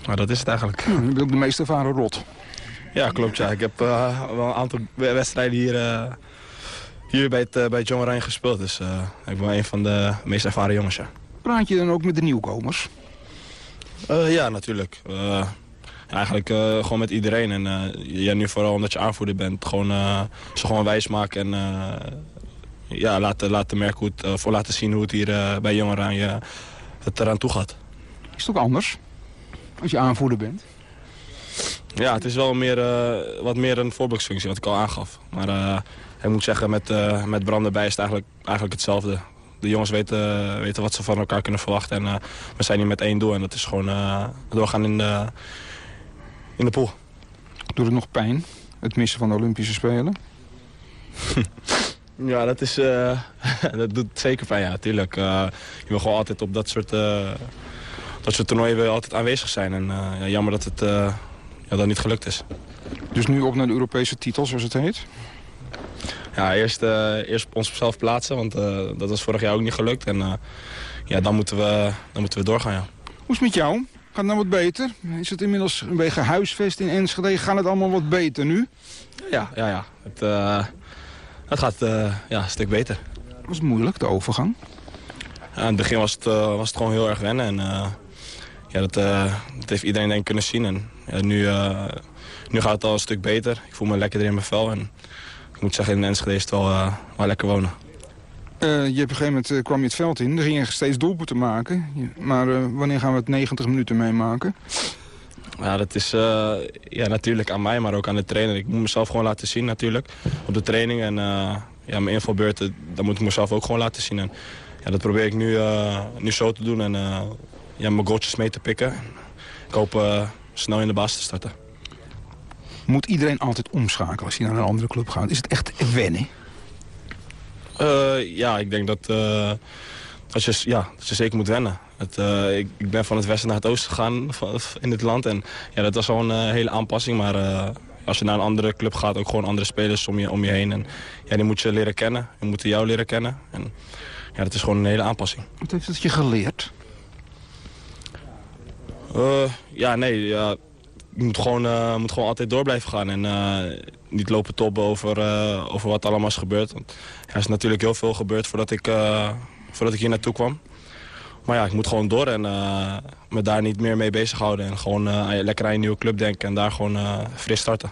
maar dat is het eigenlijk. Ja, je wilt de meeste ervaren rot. Ja, klopt. Ja. Ik heb eh, wel een aantal wedstrijden hier, eh, hier bij het, eh, bij Jong Oranje gespeeld. Dus ik ben een van de meest ervaren jongens, ja. Praat je dan ook met de nieuwkomers? Ja, natuurlijk. Eigenlijk gewoon met iedereen. En ja, nu vooral omdat je aanvoerder bent. Gewoon, ze gewoon wijs maken en ja, laten, laten merken hoe het, of laten zien hoe het hier bij Jong Oranje het eraan toe gaat. Is het ook anders? Als je aanvoerder bent? Ja, het is wel meer, eh, wat meer een voorbeeldsfunctie, wat ik al aangaf. Maar eh, ik moet zeggen, met, eh met Bram erbij is het eigenlijk, eigenlijk hetzelfde. De jongens weten, weten wat ze van elkaar kunnen verwachten. En we zijn hier met één doel en dat is gewoon doorgaan in de, in de pool. Doet het nog pijn, het missen van de Olympische Spelen? Ja, dat, is, dat doet zeker pijn, ja, natuurlijk. Eh, je wil gewoon altijd op dat soort, dat soort toernooien wil altijd aanwezig zijn. En ja, jammer dat het ja, dat niet gelukt is. Dus nu op naar de Europese titel, zoals het heet? Ja, eerst, eh eerst op onszelf plaatsen, want eh, dat was vorig jaar ook niet gelukt. En eh, ja, dan moeten, we, dan moeten we doorgaan, ja. Hoe is het met jou? Gaat het nou wat beter? Is het inmiddels een beetje huisvest in Enschede? Gaat het allemaal wat beter nu? Ja, ja, ja. Het, het gaat ja, een stuk beter. Was het moeilijk, de overgang? Ja, in het begin was het, was het gewoon heel erg wennen. En, ja, dat, dat heeft iedereen denk ik kunnen zien. En ja, nu, eh, nu gaat het al een stuk beter. Ik voel me lekkerder in mijn vel. En ik moet zeggen, in Enschede is het wel, eh, wel lekker wonen. Eh, je hebt op een gegeven moment kwam je het veld in. Er ging je steeds doelpunten maken. Maar wanneer gaan we het 90 minuten meemaken? Ja, dat is ja, natuurlijk aan mij, maar ook aan de trainer. Ik moet mezelf gewoon laten zien natuurlijk op de training. En eh, ja, mijn invalbeurten, dat moet ik mezelf ook gewoon laten zien. En ja, dat probeer ik nu, nu zo te doen en ja, mijn goaltjes mee te pikken. Ik hoop snel in de baas te starten. Moet iedereen altijd omschakelen als hij naar een andere club gaat? Is het echt wennen? Eh, ja, ik denk dat, eh, dat, je, ja, dat je zeker moet wennen. Het, eh, ik, ik ben van het westen naar het oosten gegaan van- in dit land. En ja, dat was al een hele aanpassing. Maar als je naar een andere club gaat, ook gewoon andere spelers om je, om je heen. En ja, die moet je leren kennen. Die moeten jou leren kennen. En ja, dat is gewoon een hele aanpassing. Wat heeft het je geleerd? Eh, ja, nee, ja, je moet gewoon, eh, moet gewoon altijd door blijven gaan. En eh, niet lopen tobben over, over wat allemaal is gebeurd. Want ja, er is natuurlijk heel veel gebeurd voordat ik, voordat ik hier naartoe kwam. Maar ja, ik moet gewoon door en me daar niet meer mee bezighouden. En gewoon lekker aan je nieuwe club denken en daar gewoon fris starten.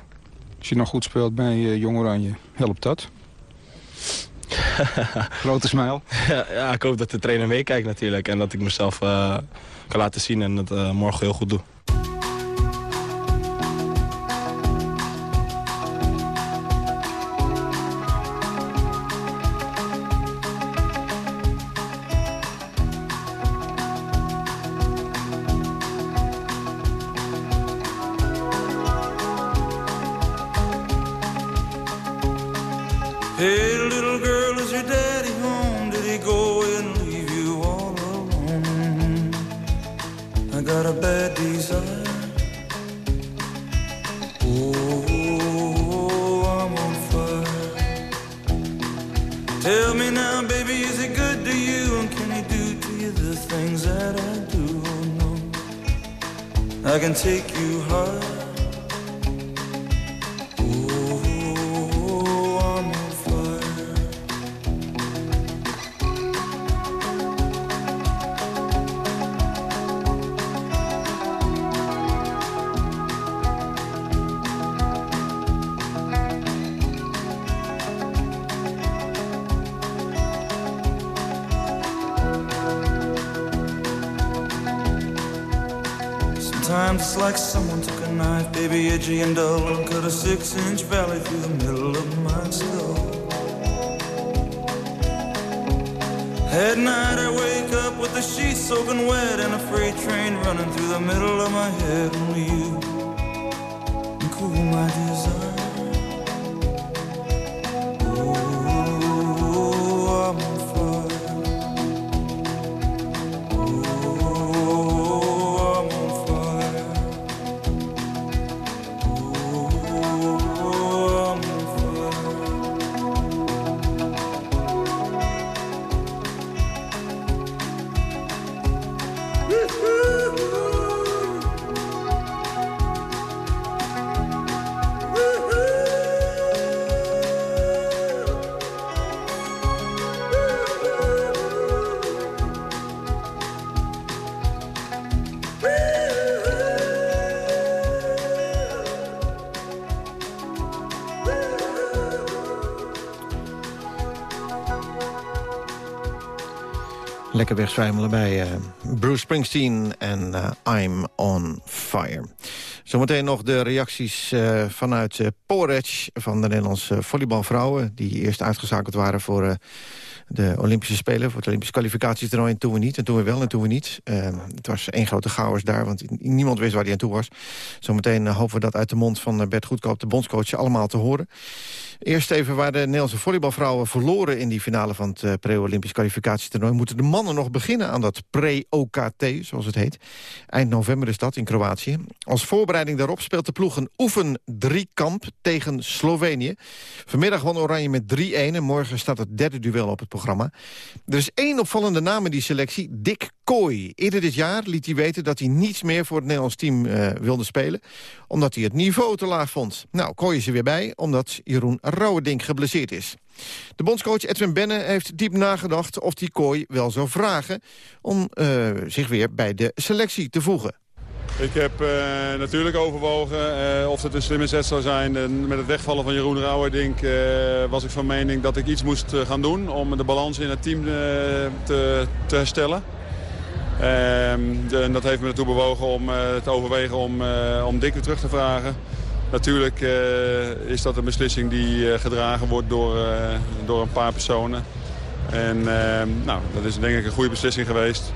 Als je nog goed speelt bij Jong Oranje, helpt dat? Grote smile. ja, ja, ik hoop dat de trainer meekijkt natuurlijk. En dat ik mezelf kan laten zien en het eh, morgen heel goed doe. Lekker wegzwijmelen bij uh, Bruce Springsteen en uh, I'm on Fire. Zometeen nog de reacties uh, vanuit uh, Porridge van de Nederlandse volleybalvrouwen... die eerst uitgezakeld waren voor de Olympische Spelen... voor het Olympisch kwalificatietoernooi en toen we niet. En toen we wel en toen we niet. het was één grote chaos daar, want niemand wist waar hij aan toe was. Zometeen hopen we dat uit de mond van Bert Goedkoop... de bondscoach allemaal te horen. Eerst even waar de Nederlandse volleybalvrouwen verloren... in die finale van het pre-Olympisch kwalificatietoernooi... moeten de mannen nog beginnen aan dat pre-OKT, zoals het heet. Eind november is dat in Kroatië. Als voorbereiding daarop speelt de ploeg een oefen-driekamp tegen Slovenië. Vanmiddag won Oranje met 3-1 en morgen staat het derde duel op het programma. Er is één opvallende naam in die selectie, Dick Kooi. Eerder dit jaar liet hij weten dat hij niets meer voor het Nederlands team uh, wilde spelen... omdat hij het niveau te laag vond. Nou, Kooi is er weer bij, omdat Jeroen Rouwedink geblesseerd is. De bondscoach Edwin Benne heeft diep nagedacht of hij Kooi wel zou vragen... om uh, zich weer bij de selectie te voegen. Ik heb uh, natuurlijk overwogen uh, of het een slimme zet zou zijn. Met het wegvallen van Jeroen Rauwerdink uh, was ik van mening dat ik iets moest gaan doen... om de balans in het team te, te, herstellen. Ehm, en dat heeft me ertoe bewogen om te overwegen om, om terug te vragen. Natuurlijk is dat een beslissing die gedragen wordt door, door een paar personen. En nou, dat is denk ik een goede beslissing geweest.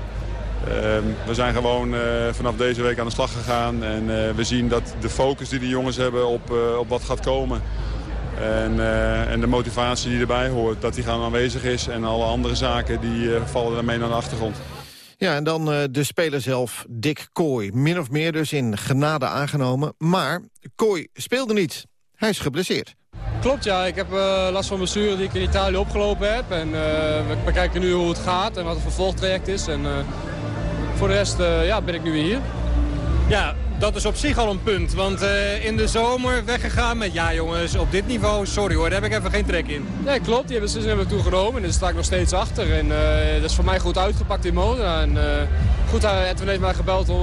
Ehm, we zijn gewoon vanaf deze week aan de slag gegaan. En we zien dat de focus die de jongens hebben op, op wat gaat komen... En, en de motivatie die erbij hoort, dat die gewoon aanwezig is. En alle andere zaken die vallen daarmee naar de achtergrond. Ja, en dan uh, de speler zelf, Dick Kooi. Min of meer dus in genade aangenomen. Maar Kooi speelde niet. Hij is geblesseerd. Klopt, ja. Ik heb uh, last van blessure die ik in Italië opgelopen heb. En uh, we bekijken nu hoe het gaat en wat het vervolgtraject is. En voor de rest ja, ben ik nu weer hier. Ja, dat is op zich al een punt. Want uh, in de zomer weggegaan met... ja jongens, op dit niveau, sorry hoor, daar heb ik even geen trek in. Nee, klopt. Die hebben ze hebben toegenomen. En daar sta ik nog steeds achter. En uh, dat is voor mij goed uitgepakt in Modena. En uh, goed, Edwin heeft mij gebeld om,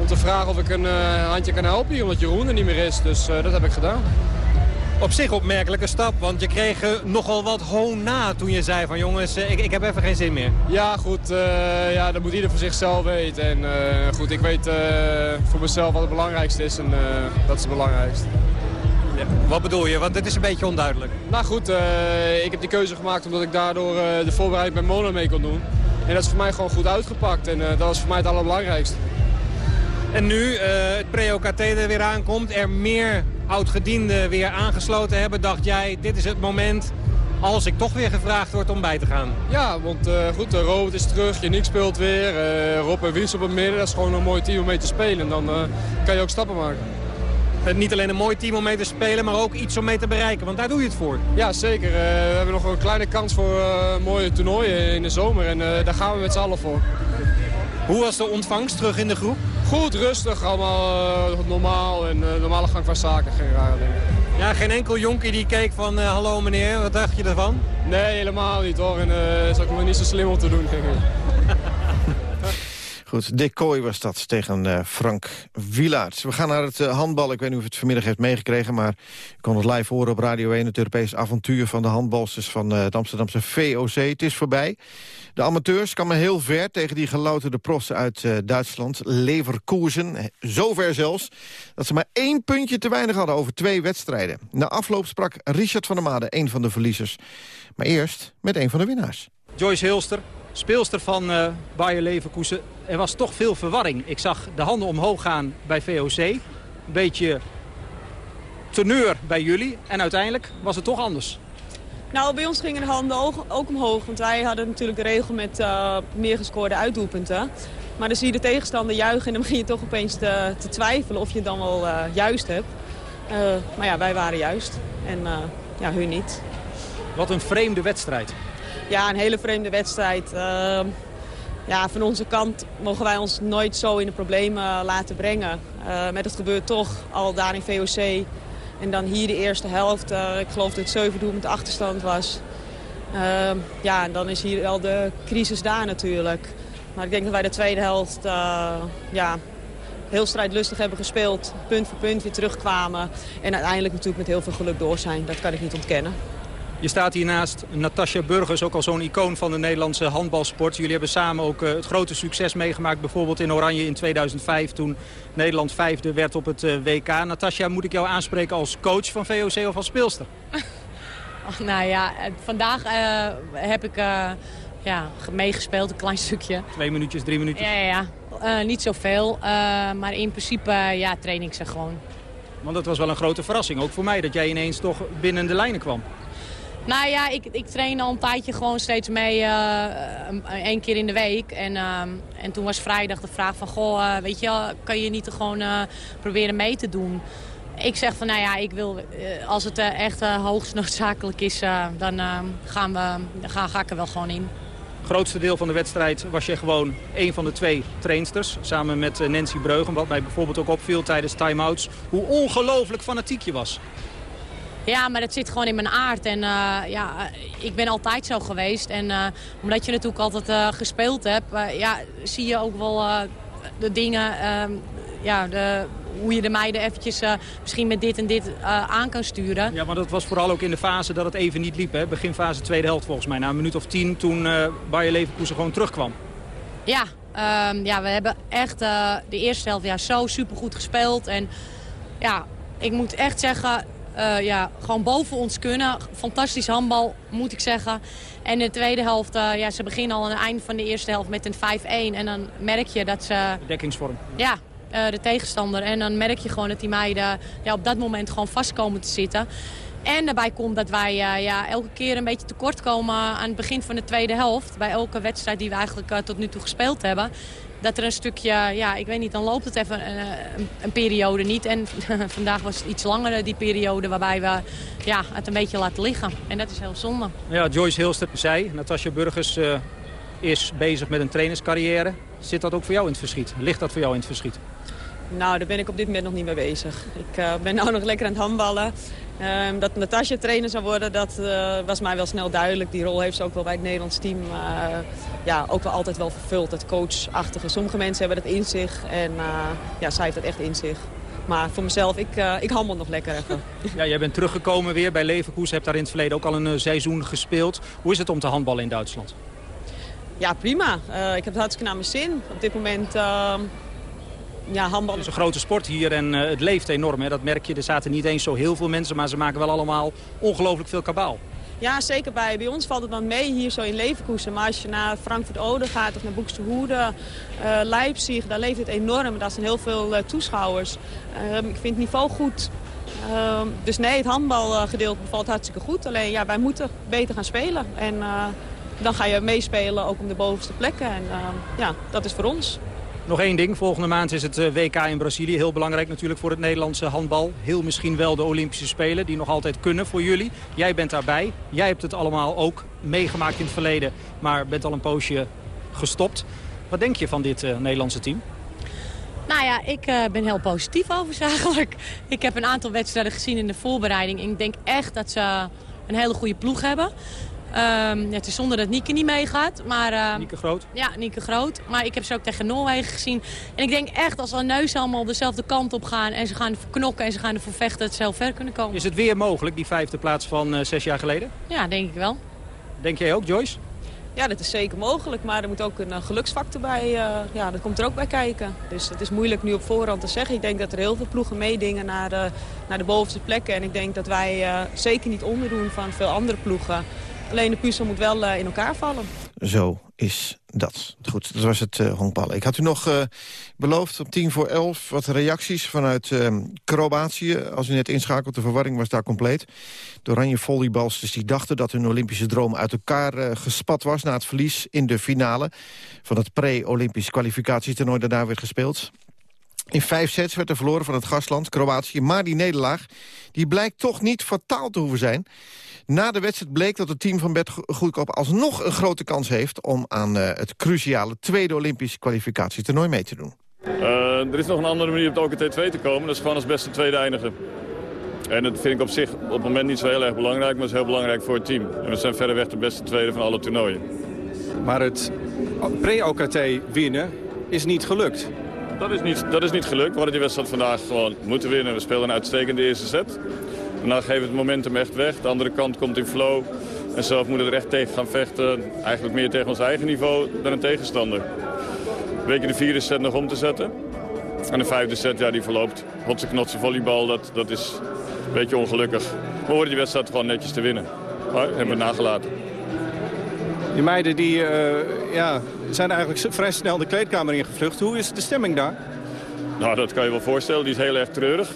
om te vragen of ik een handje kan helpen hier. Omdat Jeroen er niet meer is. Dus dat heb ik gedaan op zich opmerkelijke stap. Want je kreeg nogal wat hoon na toen je zei van jongens, ik, ik heb even geen zin meer. Ja goed, uh, ja, dat moet ieder voor zichzelf weten. En uh, goed, ik weet uh, voor mezelf wat het belangrijkste is. En dat is het belangrijkste. Ja, wat bedoel je? Want dit is een beetje onduidelijk. Nou goed, ik heb die keuze gemaakt omdat ik daardoor de voorbereiding bij Mono mee kon doen. En dat is voor mij gewoon goed uitgepakt. En dat is voor mij het allerbelangrijkste. En nu het pre-OKT er weer aankomt, er meer oud-gedienden weer aangesloten hebben, dacht jij, dit is het moment als ik toch weer gevraagd word om bij te gaan. Ja, want uh, goed, uh, Robert is terug, Nick speelt weer, uh, Rob en Wies op het midden. Dat is gewoon een mooi team om mee te spelen. En dan kan je ook stappen maken. niet alleen een mooi team om mee te spelen, maar ook iets om mee te bereiken. Want daar doe je het voor. Ja, zeker. we hebben nog een kleine kans voor mooie toernooien in de zomer. En daar gaan we met z'n allen voor. Hoe was de ontvangst terug in de groep? Goed, rustig, allemaal uh, normaal en uh, normale gang van zaken, geen rare dingen. Ja, geen enkel jonkie die keek van uh, hallo meneer, wat dacht je ervan? Nee, helemaal niet hoor. En dat is ook niet zo slim om te doen, denk ik. Goed, Kooi was dat tegen uh, Frank Wielaerts. We gaan naar het uh, handbal. Ik weet niet of het vanmiddag heeft meegekregen... maar ik kon het live horen op Radio 1. Het Europese avontuur van de handbalsters van uh, het Amsterdamse VOC. Het is voorbij. De amateurs kwamen heel ver tegen die gelouterde prossen uit Duitsland. Leverkusen. Zover zelfs dat ze maar één puntje te weinig hadden over twee wedstrijden. Na afloop sprak Richard van der Made, een van de verliezers. Maar eerst met een van de winnaars. Joyce Hilster, speelster van uh, Bayer Leverkusen. Er was toch veel verwarring. Ik zag de handen omhoog gaan bij VOC. Een beetje teneur bij jullie. En uiteindelijk was het toch anders. Nou, bij ons gingen de handen ook omhoog. Want wij hadden natuurlijk de regel met uh, meer gescoorde uitdoelpunten. Maar dan zie je de tegenstander juichen en dan begin je toch opeens te, te twijfelen of je het dan wel uh, juist hebt. Uh, maar ja, wij waren juist. En ja, hun niet. Wat een vreemde wedstrijd. Ja, een hele vreemde wedstrijd. Uh, ja, van onze kant mogen wij ons nooit zo in de problemen laten brengen. Met het gebeurt toch al daar in VOC. En dan hier de eerste helft. Uh, ik geloof dat het 7 doel met achterstand was. Ehm, ja, en dan is hier wel de crisis daar natuurlijk. Maar ik denk dat wij de tweede helft eh, ja, heel strijdlustig hebben gespeeld. Punt voor punt weer terugkwamen. En uiteindelijk natuurlijk met heel veel geluk door zijn. Dat kan ik niet ontkennen. Je staat hier naast Natasja Burgers, ook al zo'n icoon van de Nederlandse handbalsport. Jullie hebben samen ook uh, het grote succes meegemaakt. Bijvoorbeeld in Oranje in 2005 toen Nederland vijfde werd op het uh, WK. Natasja, moet ik jou aanspreken als coach van VOC of als speelster? oh, nou ja, vandaag uh, heb ik ja, meegespeeld, een klein stukje. Twee minuutjes, drie minuutjes? Ja, ja, ja. niet zoveel. maar in principe ja, train ik ze gewoon. Want dat was wel een grote verrassing, ook voor mij, dat jij ineens toch binnen de lijnen kwam. Nou ja, ik, ik train al een tijdje gewoon steeds mee, één keer in de week. En, uh, en toen was vrijdag de vraag van, goh, uh, weet je, kan je niet gewoon proberen mee te doen? Ik zeg van, nou ja, ik wil, als het echt hoogst noodzakelijk is, dan gaan we, ga, ga ik er wel gewoon in. Het grootste deel van de wedstrijd was je gewoon een van de twee trainsters. Samen met Nancy Breugen, wat mij bijvoorbeeld ook opviel tijdens time-outs. Hoe ongelooflijk fanatiek je was. Ja, maar dat zit gewoon in mijn aard. En uh, ja, ik ben altijd zo geweest. En uh, omdat je natuurlijk altijd uh, gespeeld hebt, ja, zie je ook wel de dingen, ja, de, hoe je de meiden eventjes misschien met dit en dit aan kan sturen. Ja, maar dat was vooral ook in de fase dat het even niet liep. Hè? Begin fase tweede helft volgens mij. Na een minuut of tien toen Bayer Leverkusen gewoon terugkwam. Ja, um, ja we hebben echt de eerste helft ja, zo supergoed gespeeld. En ja, ik moet echt zeggen, uh, ja, gewoon boven ons kunnen. Fantastisch handbal, moet ik zeggen. En de tweede helft, uh, ja, ze beginnen al aan het einde van de eerste helft met een 5-1. En dan merk je dat ze... Dekkingsvorm. Ja, uh, de tegenstander. En dan merk je gewoon dat die meiden ja, op dat moment gewoon vast komen te zitten. En daarbij komt dat wij ja, elke keer een beetje tekort komen aan het begin van de tweede helft. Bij elke wedstrijd die we eigenlijk tot nu toe gespeeld hebben dat er een stukje, ja, ik weet niet, dan loopt het even een, een, een periode niet. En vandaag was het iets langer, die periode, waarbij we ja, het een beetje laten liggen. En dat is heel zonde. Ja, Joyce Hilster zei, Natasja Burgers uh, is bezig met een trainerscarrière. Zit dat ook voor jou in het verschiet? Ligt dat voor jou in het verschiet? Nou, daar ben ik op dit moment nog niet mee bezig. Ik uh, ben nou nog lekker aan het handballen. Um, dat Natasja trainer zou worden, dat uh, was mij wel snel duidelijk. Die rol heeft ze ook wel bij het Nederlands team uh, ja, ook wel altijd wel vervuld. Het coachachtige. Sommige mensen hebben dat in zich en uh, ja, zij heeft dat echt in zich. Maar voor mezelf, ik, ik handel nog lekker even. Ja, jij bent teruggekomen weer bij Leverkusen. Hebt daar in het verleden ook al een seizoen gespeeld. Hoe is het om te handballen in Duitsland? Ja, prima. ik heb het hartstikke naar mijn zin. Op dit moment ehm, ja, handbal... Is een grote sport hier en uh, het leeft enorm. Hè. Dat merk je. Er zaten niet eens zo heel veel mensen, maar ze maken wel allemaal ongelooflijk veel kabaal. Ja, zeker bij, bij ons valt het dan mee hier zo in Leverkusen. Maar als je naar Frankfurt-Oder gaat of naar Buxtehude, uh, Leipzig, daar leeft het enorm. Daar zijn heel veel uh, toeschouwers. Uh, ik vind het niveau goed. Ehm, dus nee, het handbalgedeelte bevalt hartstikke goed. Alleen ja, wij moeten beter gaan spelen. En dan ga je meespelen ook om de bovenste plekken. En ehm, ja, dat is voor ons. Nog één ding. Volgende maand is het eh, WK in Brazilië. Heel belangrijk natuurlijk voor het Nederlandse handbal. Heel misschien wel de Olympische Spelen die nog altijd kunnen voor jullie. Jij bent daarbij. Jij hebt het allemaal ook meegemaakt in het verleden. Maar bent al een poosje gestopt. Wat denk je van dit uh, Nederlandse team? Nou ja, ik uh, ben heel positief over ze eigenlijk. Ik heb een aantal wedstrijden gezien in de voorbereiding. Ik denk echt dat ze een hele goede ploeg hebben. Um, het is zonder dat Nieke niet meegaat. Maar, uh, Nieke Groot? Ja, Nieke Groot. Maar ik heb ze ook tegen Noorwegen gezien. En ik denk echt als we neus allemaal dezelfde kant op gaan... en ze gaan knokken en ze gaan ervoor vechten... dat ze heel ver kunnen komen. Is het weer mogelijk, die vijfde plaats van uh, zes jaar geleden? Ja, denk ik wel. Denk jij ook, Joyce? Ja, dat is zeker mogelijk, maar er moet ook een uh, geluksfactor bij, uh, ja, dat komt er ook bij kijken. Dus het is moeilijk nu op voorhand te zeggen. Ik denk dat er heel veel ploegen meedingen naar de, naar de bovenste plekken. En ik denk dat wij uh, zeker niet onderdoen van veel andere ploegen. Alleen de puzzel moet wel uh, in elkaar vallen. Zo is dat. Goed, dat was het uh. Ik had u nog uh, beloofd op tien voor elf wat reacties vanuit uh, Kroatië. Als u net inschakelt, de verwarring was daar compleet. De oranje volleybalsters die dachten dat hun Olympische droom uit elkaar gespat was... na het verlies in de finale van het pre-Olympisch kwalificatietoernooi dat daar werd gespeeld. In vijf sets werd er verloren van het gastland, Kroatië. Maar die nederlaag die blijkt toch niet fataal te hoeven zijn. Na de wedstrijd bleek dat het team van Bert Goedkoop alsnog een grote kans heeft... om aan uh, het cruciale tweede Olympische kwalificatietoernooi mee te doen. Uh, er is nog een andere manier op het OKT2 te komen. Dat is gewoon als beste tweede eindigen. En dat vind ik op zich op het moment niet zo heel erg belangrijk, maar het is heel belangrijk voor het team. En we zijn verreweg de beste tweede van alle toernooien. Maar het pre-OKT winnen is niet gelukt. Dat is niet, dat is niet gelukt. We hadden die wedstrijd vandaag gewoon moeten winnen. We speelden een uitstekende eerste set. Daarna geven we het momentum echt weg. De andere kant komt in flow. En zelf moeten we er echt tegen gaan vechten. Eigenlijk meer tegen ons eigen niveau dan een tegenstander. Weken de vierde set nog om te zetten. En de vijfde set, ja, die verloopt. Hotse knotse volleybal, dat, dat is een beetje ongelukkig. We horen die wedstrijd gewoon netjes te winnen. Maar hebben we nagelaten. Die meiden die, eh, ja, zijn eigenlijk vrij snel de kleedkamer ingevlucht. Hoe is de stemming daar? Nou, dat kan je wel voorstellen. Die is heel erg treurig.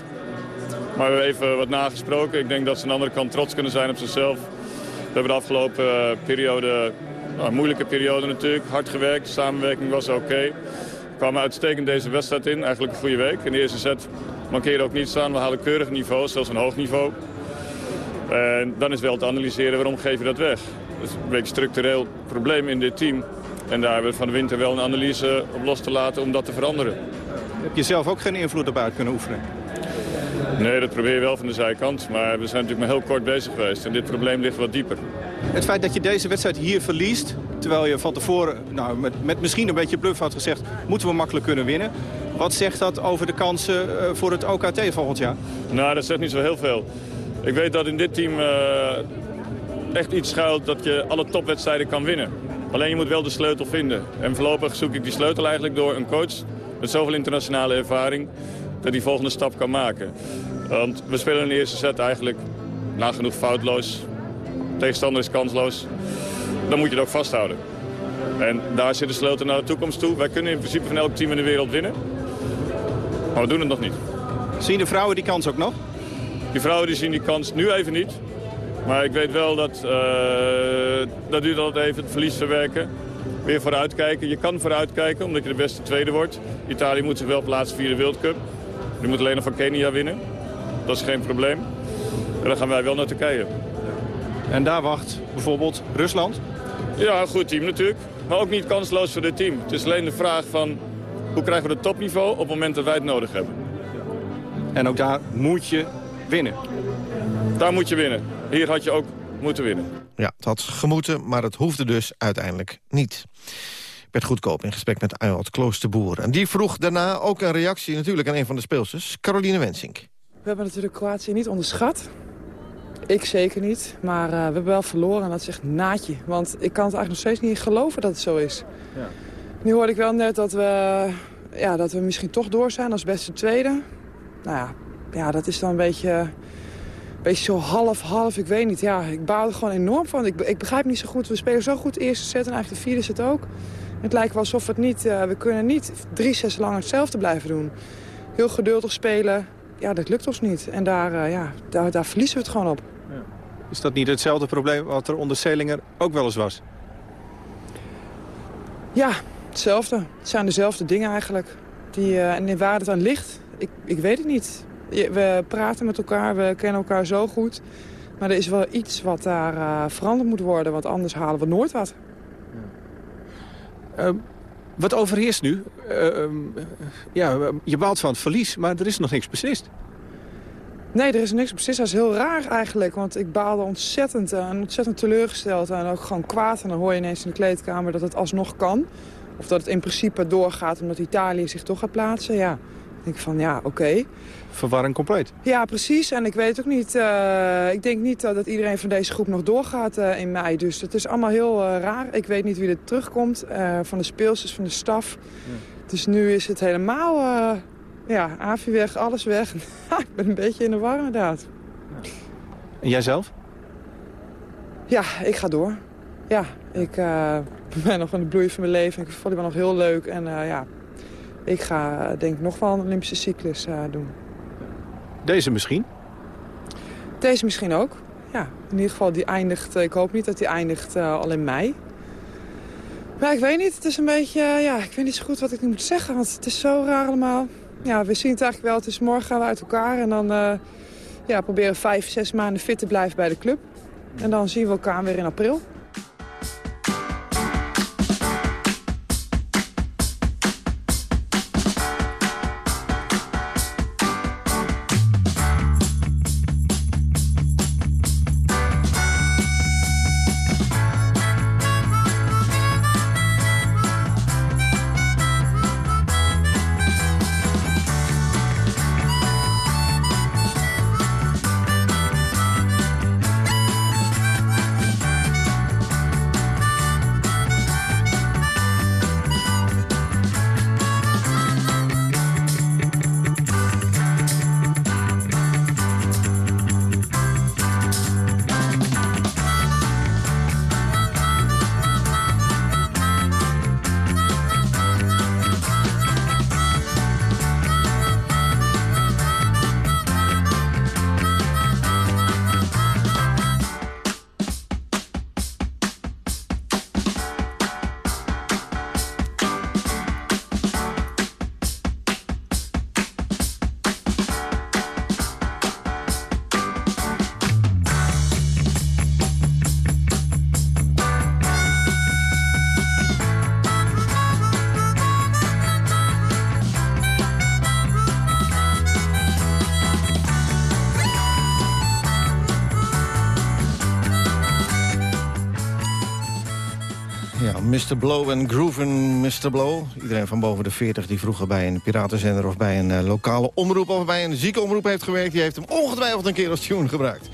Maar we hebben even wat nagesproken. Ik denk dat ze aan de andere kant trots kunnen zijn op zichzelf. We hebben de afgelopen uh, periode, nou, moeilijke periode natuurlijk, hard gewerkt. De samenwerking was oké. We kwamen uitstekend deze wedstrijd in, eigenlijk een goede week. In de eerste set mankeerde ook niet staan. We halen keurig niveau, zelfs een hoog niveau. En dan is wel te analyseren waarom geef je dat weg. Dat is een beetje structureel probleem in dit team. En daar hebben we van de winter wel een analyse op los te laten om dat te veranderen. Heb je zelf ook geen invloed op uit kunnen oefenen? Nee, dat probeer je wel van de zijkant. Maar we zijn natuurlijk maar heel kort bezig geweest. En dit probleem ligt wat dieper. Het feit dat je deze wedstrijd hier verliest... terwijl je van tevoren nou, met, met misschien een beetje bluff had gezegd... moeten we makkelijk kunnen winnen. Wat zegt dat over de kansen uh, voor het OKT volgend jaar? Nou, dat zegt niet zo heel veel. Ik weet dat in dit team uh, echt iets schuilt dat je alle topwedstrijden kan winnen. Alleen je moet wel de sleutel vinden. En voorlopig zoek ik die sleutel eigenlijk door een coach... met zoveel internationale ervaring dat die volgende stap kan maken. Want we spelen in de eerste set eigenlijk nagenoeg foutloos. Tegenstander is kansloos. Dan moet je het ook vasthouden. En daar zit de sleutel naar de toekomst toe. Wij kunnen in principe van elk team in de wereld winnen. Maar we doen het nog niet. Zien de vrouwen die kans ook nog? Die vrouwen die zien die kans nu even niet. Maar ik weet wel dat uh, dat duurt altijd even het verlies verwerken. Weer vooruitkijken. Je kan vooruitkijken omdat je de beste tweede wordt. Italië moet zich wel plaatsen via de World Cup. Die moet alleen nog van Kenia winnen. Dat is geen probleem. En dan gaan wij wel naar Turkije. En daar wacht bijvoorbeeld Rusland? Ja, een goed team natuurlijk. Maar ook niet kansloos voor dit team. Het is alleen de vraag van hoe krijgen we het topniveau op het moment dat wij het nodig hebben. En ook daar moet je winnen? Daar moet je winnen. Hier had je ook moeten winnen. Ja, het had gemoeten, maar het hoefde dus uiteindelijk niet. Bert Goedkoop in gesprek met Ayot Kloosterboer. En die vroeg daarna ook een reactie natuurlijk aan een van de speelsters, Caroline Wensink. We hebben natuurlijk Kroatië niet onderschat. Ik zeker niet, maar uh, we hebben wel verloren en dat is echt naadje. Want ik kan het eigenlijk nog steeds niet geloven dat het zo is. Ja. Nu hoorde ik wel net dat we, ja, dat we misschien toch door zijn als beste tweede. Nou ja, ja dat is dan een beetje, een beetje zo half-half, ik weet niet. Ja, ik baal er gewoon enorm van. Ik, ik begrijp niet zo goed, we spelen zo goed de eerste set en eigenlijk de vierde set ook. Het lijkt wel alsof het niet, uh, we kunnen niet drie sets lang hetzelfde blijven doen. Heel geduldig spelen, ja, dat lukt ons niet. En daar, uh, ja, daar, daar verliezen we het gewoon op. Ja. Is dat niet hetzelfde probleem wat er onder Selinger ook wel eens was? Ja, hetzelfde. Het zijn dezelfde dingen eigenlijk. Die, uh, en waar het aan ligt, ik, ik weet het niet. We praten met elkaar, we kennen elkaar zo goed. Maar er is wel iets wat daar uh, veranderd moet worden, want anders halen we nooit wat. Uh, wat overheerst nu? Uh, ja, je baalt van het verlies, maar er is nog niks beslist. Nee, er is niks beslist. Dat is heel raar eigenlijk. Want ik baalde ontzettend eh, en ontzettend teleurgesteld. En ook gewoon kwaad. En dan hoor je ineens in de kleedkamer dat het alsnog kan. Of dat het in principe doorgaat omdat Italië zich toch gaat plaatsen. Ja, dan denk ik van ja, oké. Okay. Verwarring compleet. Ja, precies. En ik weet ook niet... Uh, ik denk niet dat iedereen van deze groep nog doorgaat uh, in mei. Dus het is allemaal heel raar. Ik weet niet wie er terugkomt. van de speelsters, van de staf. Ja. Dus nu is het helemaal... ja, Avi weg, alles weg. ik ben een beetje in de war inderdaad. Ja. En jijzelf? Ja, ik ga door. Ja, ik ben nog in de bloei van mijn leven. Ik vond het wel nog heel leuk. En ja, ik ga denk ik nog wel een Olympische cyclus doen. Deze misschien? Deze misschien ook. Ja, in ieder geval die eindigt... Ik hoop niet dat die eindigt uh, al in mei. Maar ik weet niet. Het is een beetje... Uh, ja, ik weet niet zo goed wat ik nu moet zeggen. Want het is zo raar allemaal. Ja, we zien het eigenlijk wel. Het is morgen gaan we uit elkaar. En dan uh, ja, proberen vijf, zes maanden fit te blijven bij de club. En dan zien we elkaar weer in april. Mr. Blow en Grooven Mr. Blow. Iedereen van boven de 40 die vroeger bij een piratenzender... of bij een uh, lokale omroep of bij een ziekenomroep heeft gewerkt... die heeft hem ongetwijfeld een keer als tune gebruikt.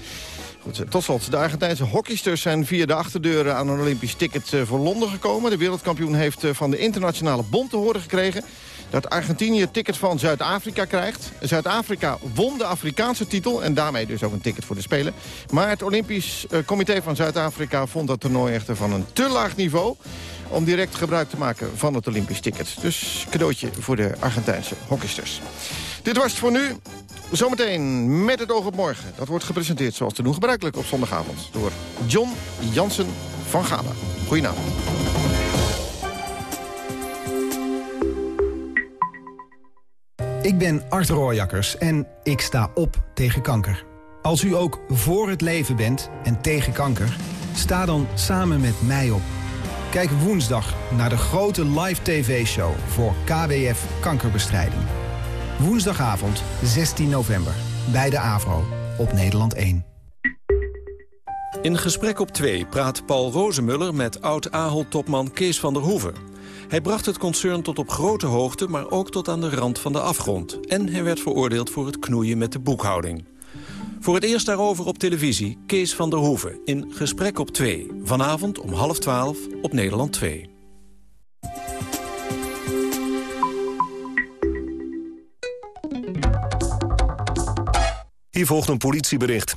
Goed, tot slot. De Argentijnse hockeysters zijn via de achterdeuren aan een Olympisch ticket voor Londen gekomen. De wereldkampioen heeft van de internationale bond te horen gekregen dat Argentinië het ticket van Zuid-Afrika krijgt. Zuid-Afrika won de Afrikaanse titel en daarmee dus ook een ticket voor de Spelen. Maar het Olympisch eh, Comité van Zuid-Afrika vond dat toernooi echter van een te laag niveau om direct gebruik te maken van het Olympisch ticket. Dus cadeautje voor de Argentijnse hockeysters. Dit was het voor nu. Zometeen met het oog op morgen. Dat wordt gepresenteerd zoals te doen gebruikelijk op zondagavond... door John Jansen van Gala. Goedenavond. Ik ben Art Rooijakkers en ik sta op tegen kanker. Als u ook voor het leven bent en tegen kanker, sta dan samen met mij op. Kijk woensdag naar de grote live tv-show voor KWF Kankerbestrijding. Woensdagavond 16 november bij de AVRO op Nederland 1. In Gesprek op 2 praat Paul Rozemuller met oud-Ahold-topman Kees van der Hoeven. Hij bracht het concern tot op grote hoogte, maar ook tot aan de rand van de afgrond. En hij werd veroordeeld voor het knoeien met de boekhouding. Voor het eerst daarover op televisie Kees van der Hoeven in Gesprek op 2. Vanavond om half 12 op Nederland 2. Hier volgt een politiebericht.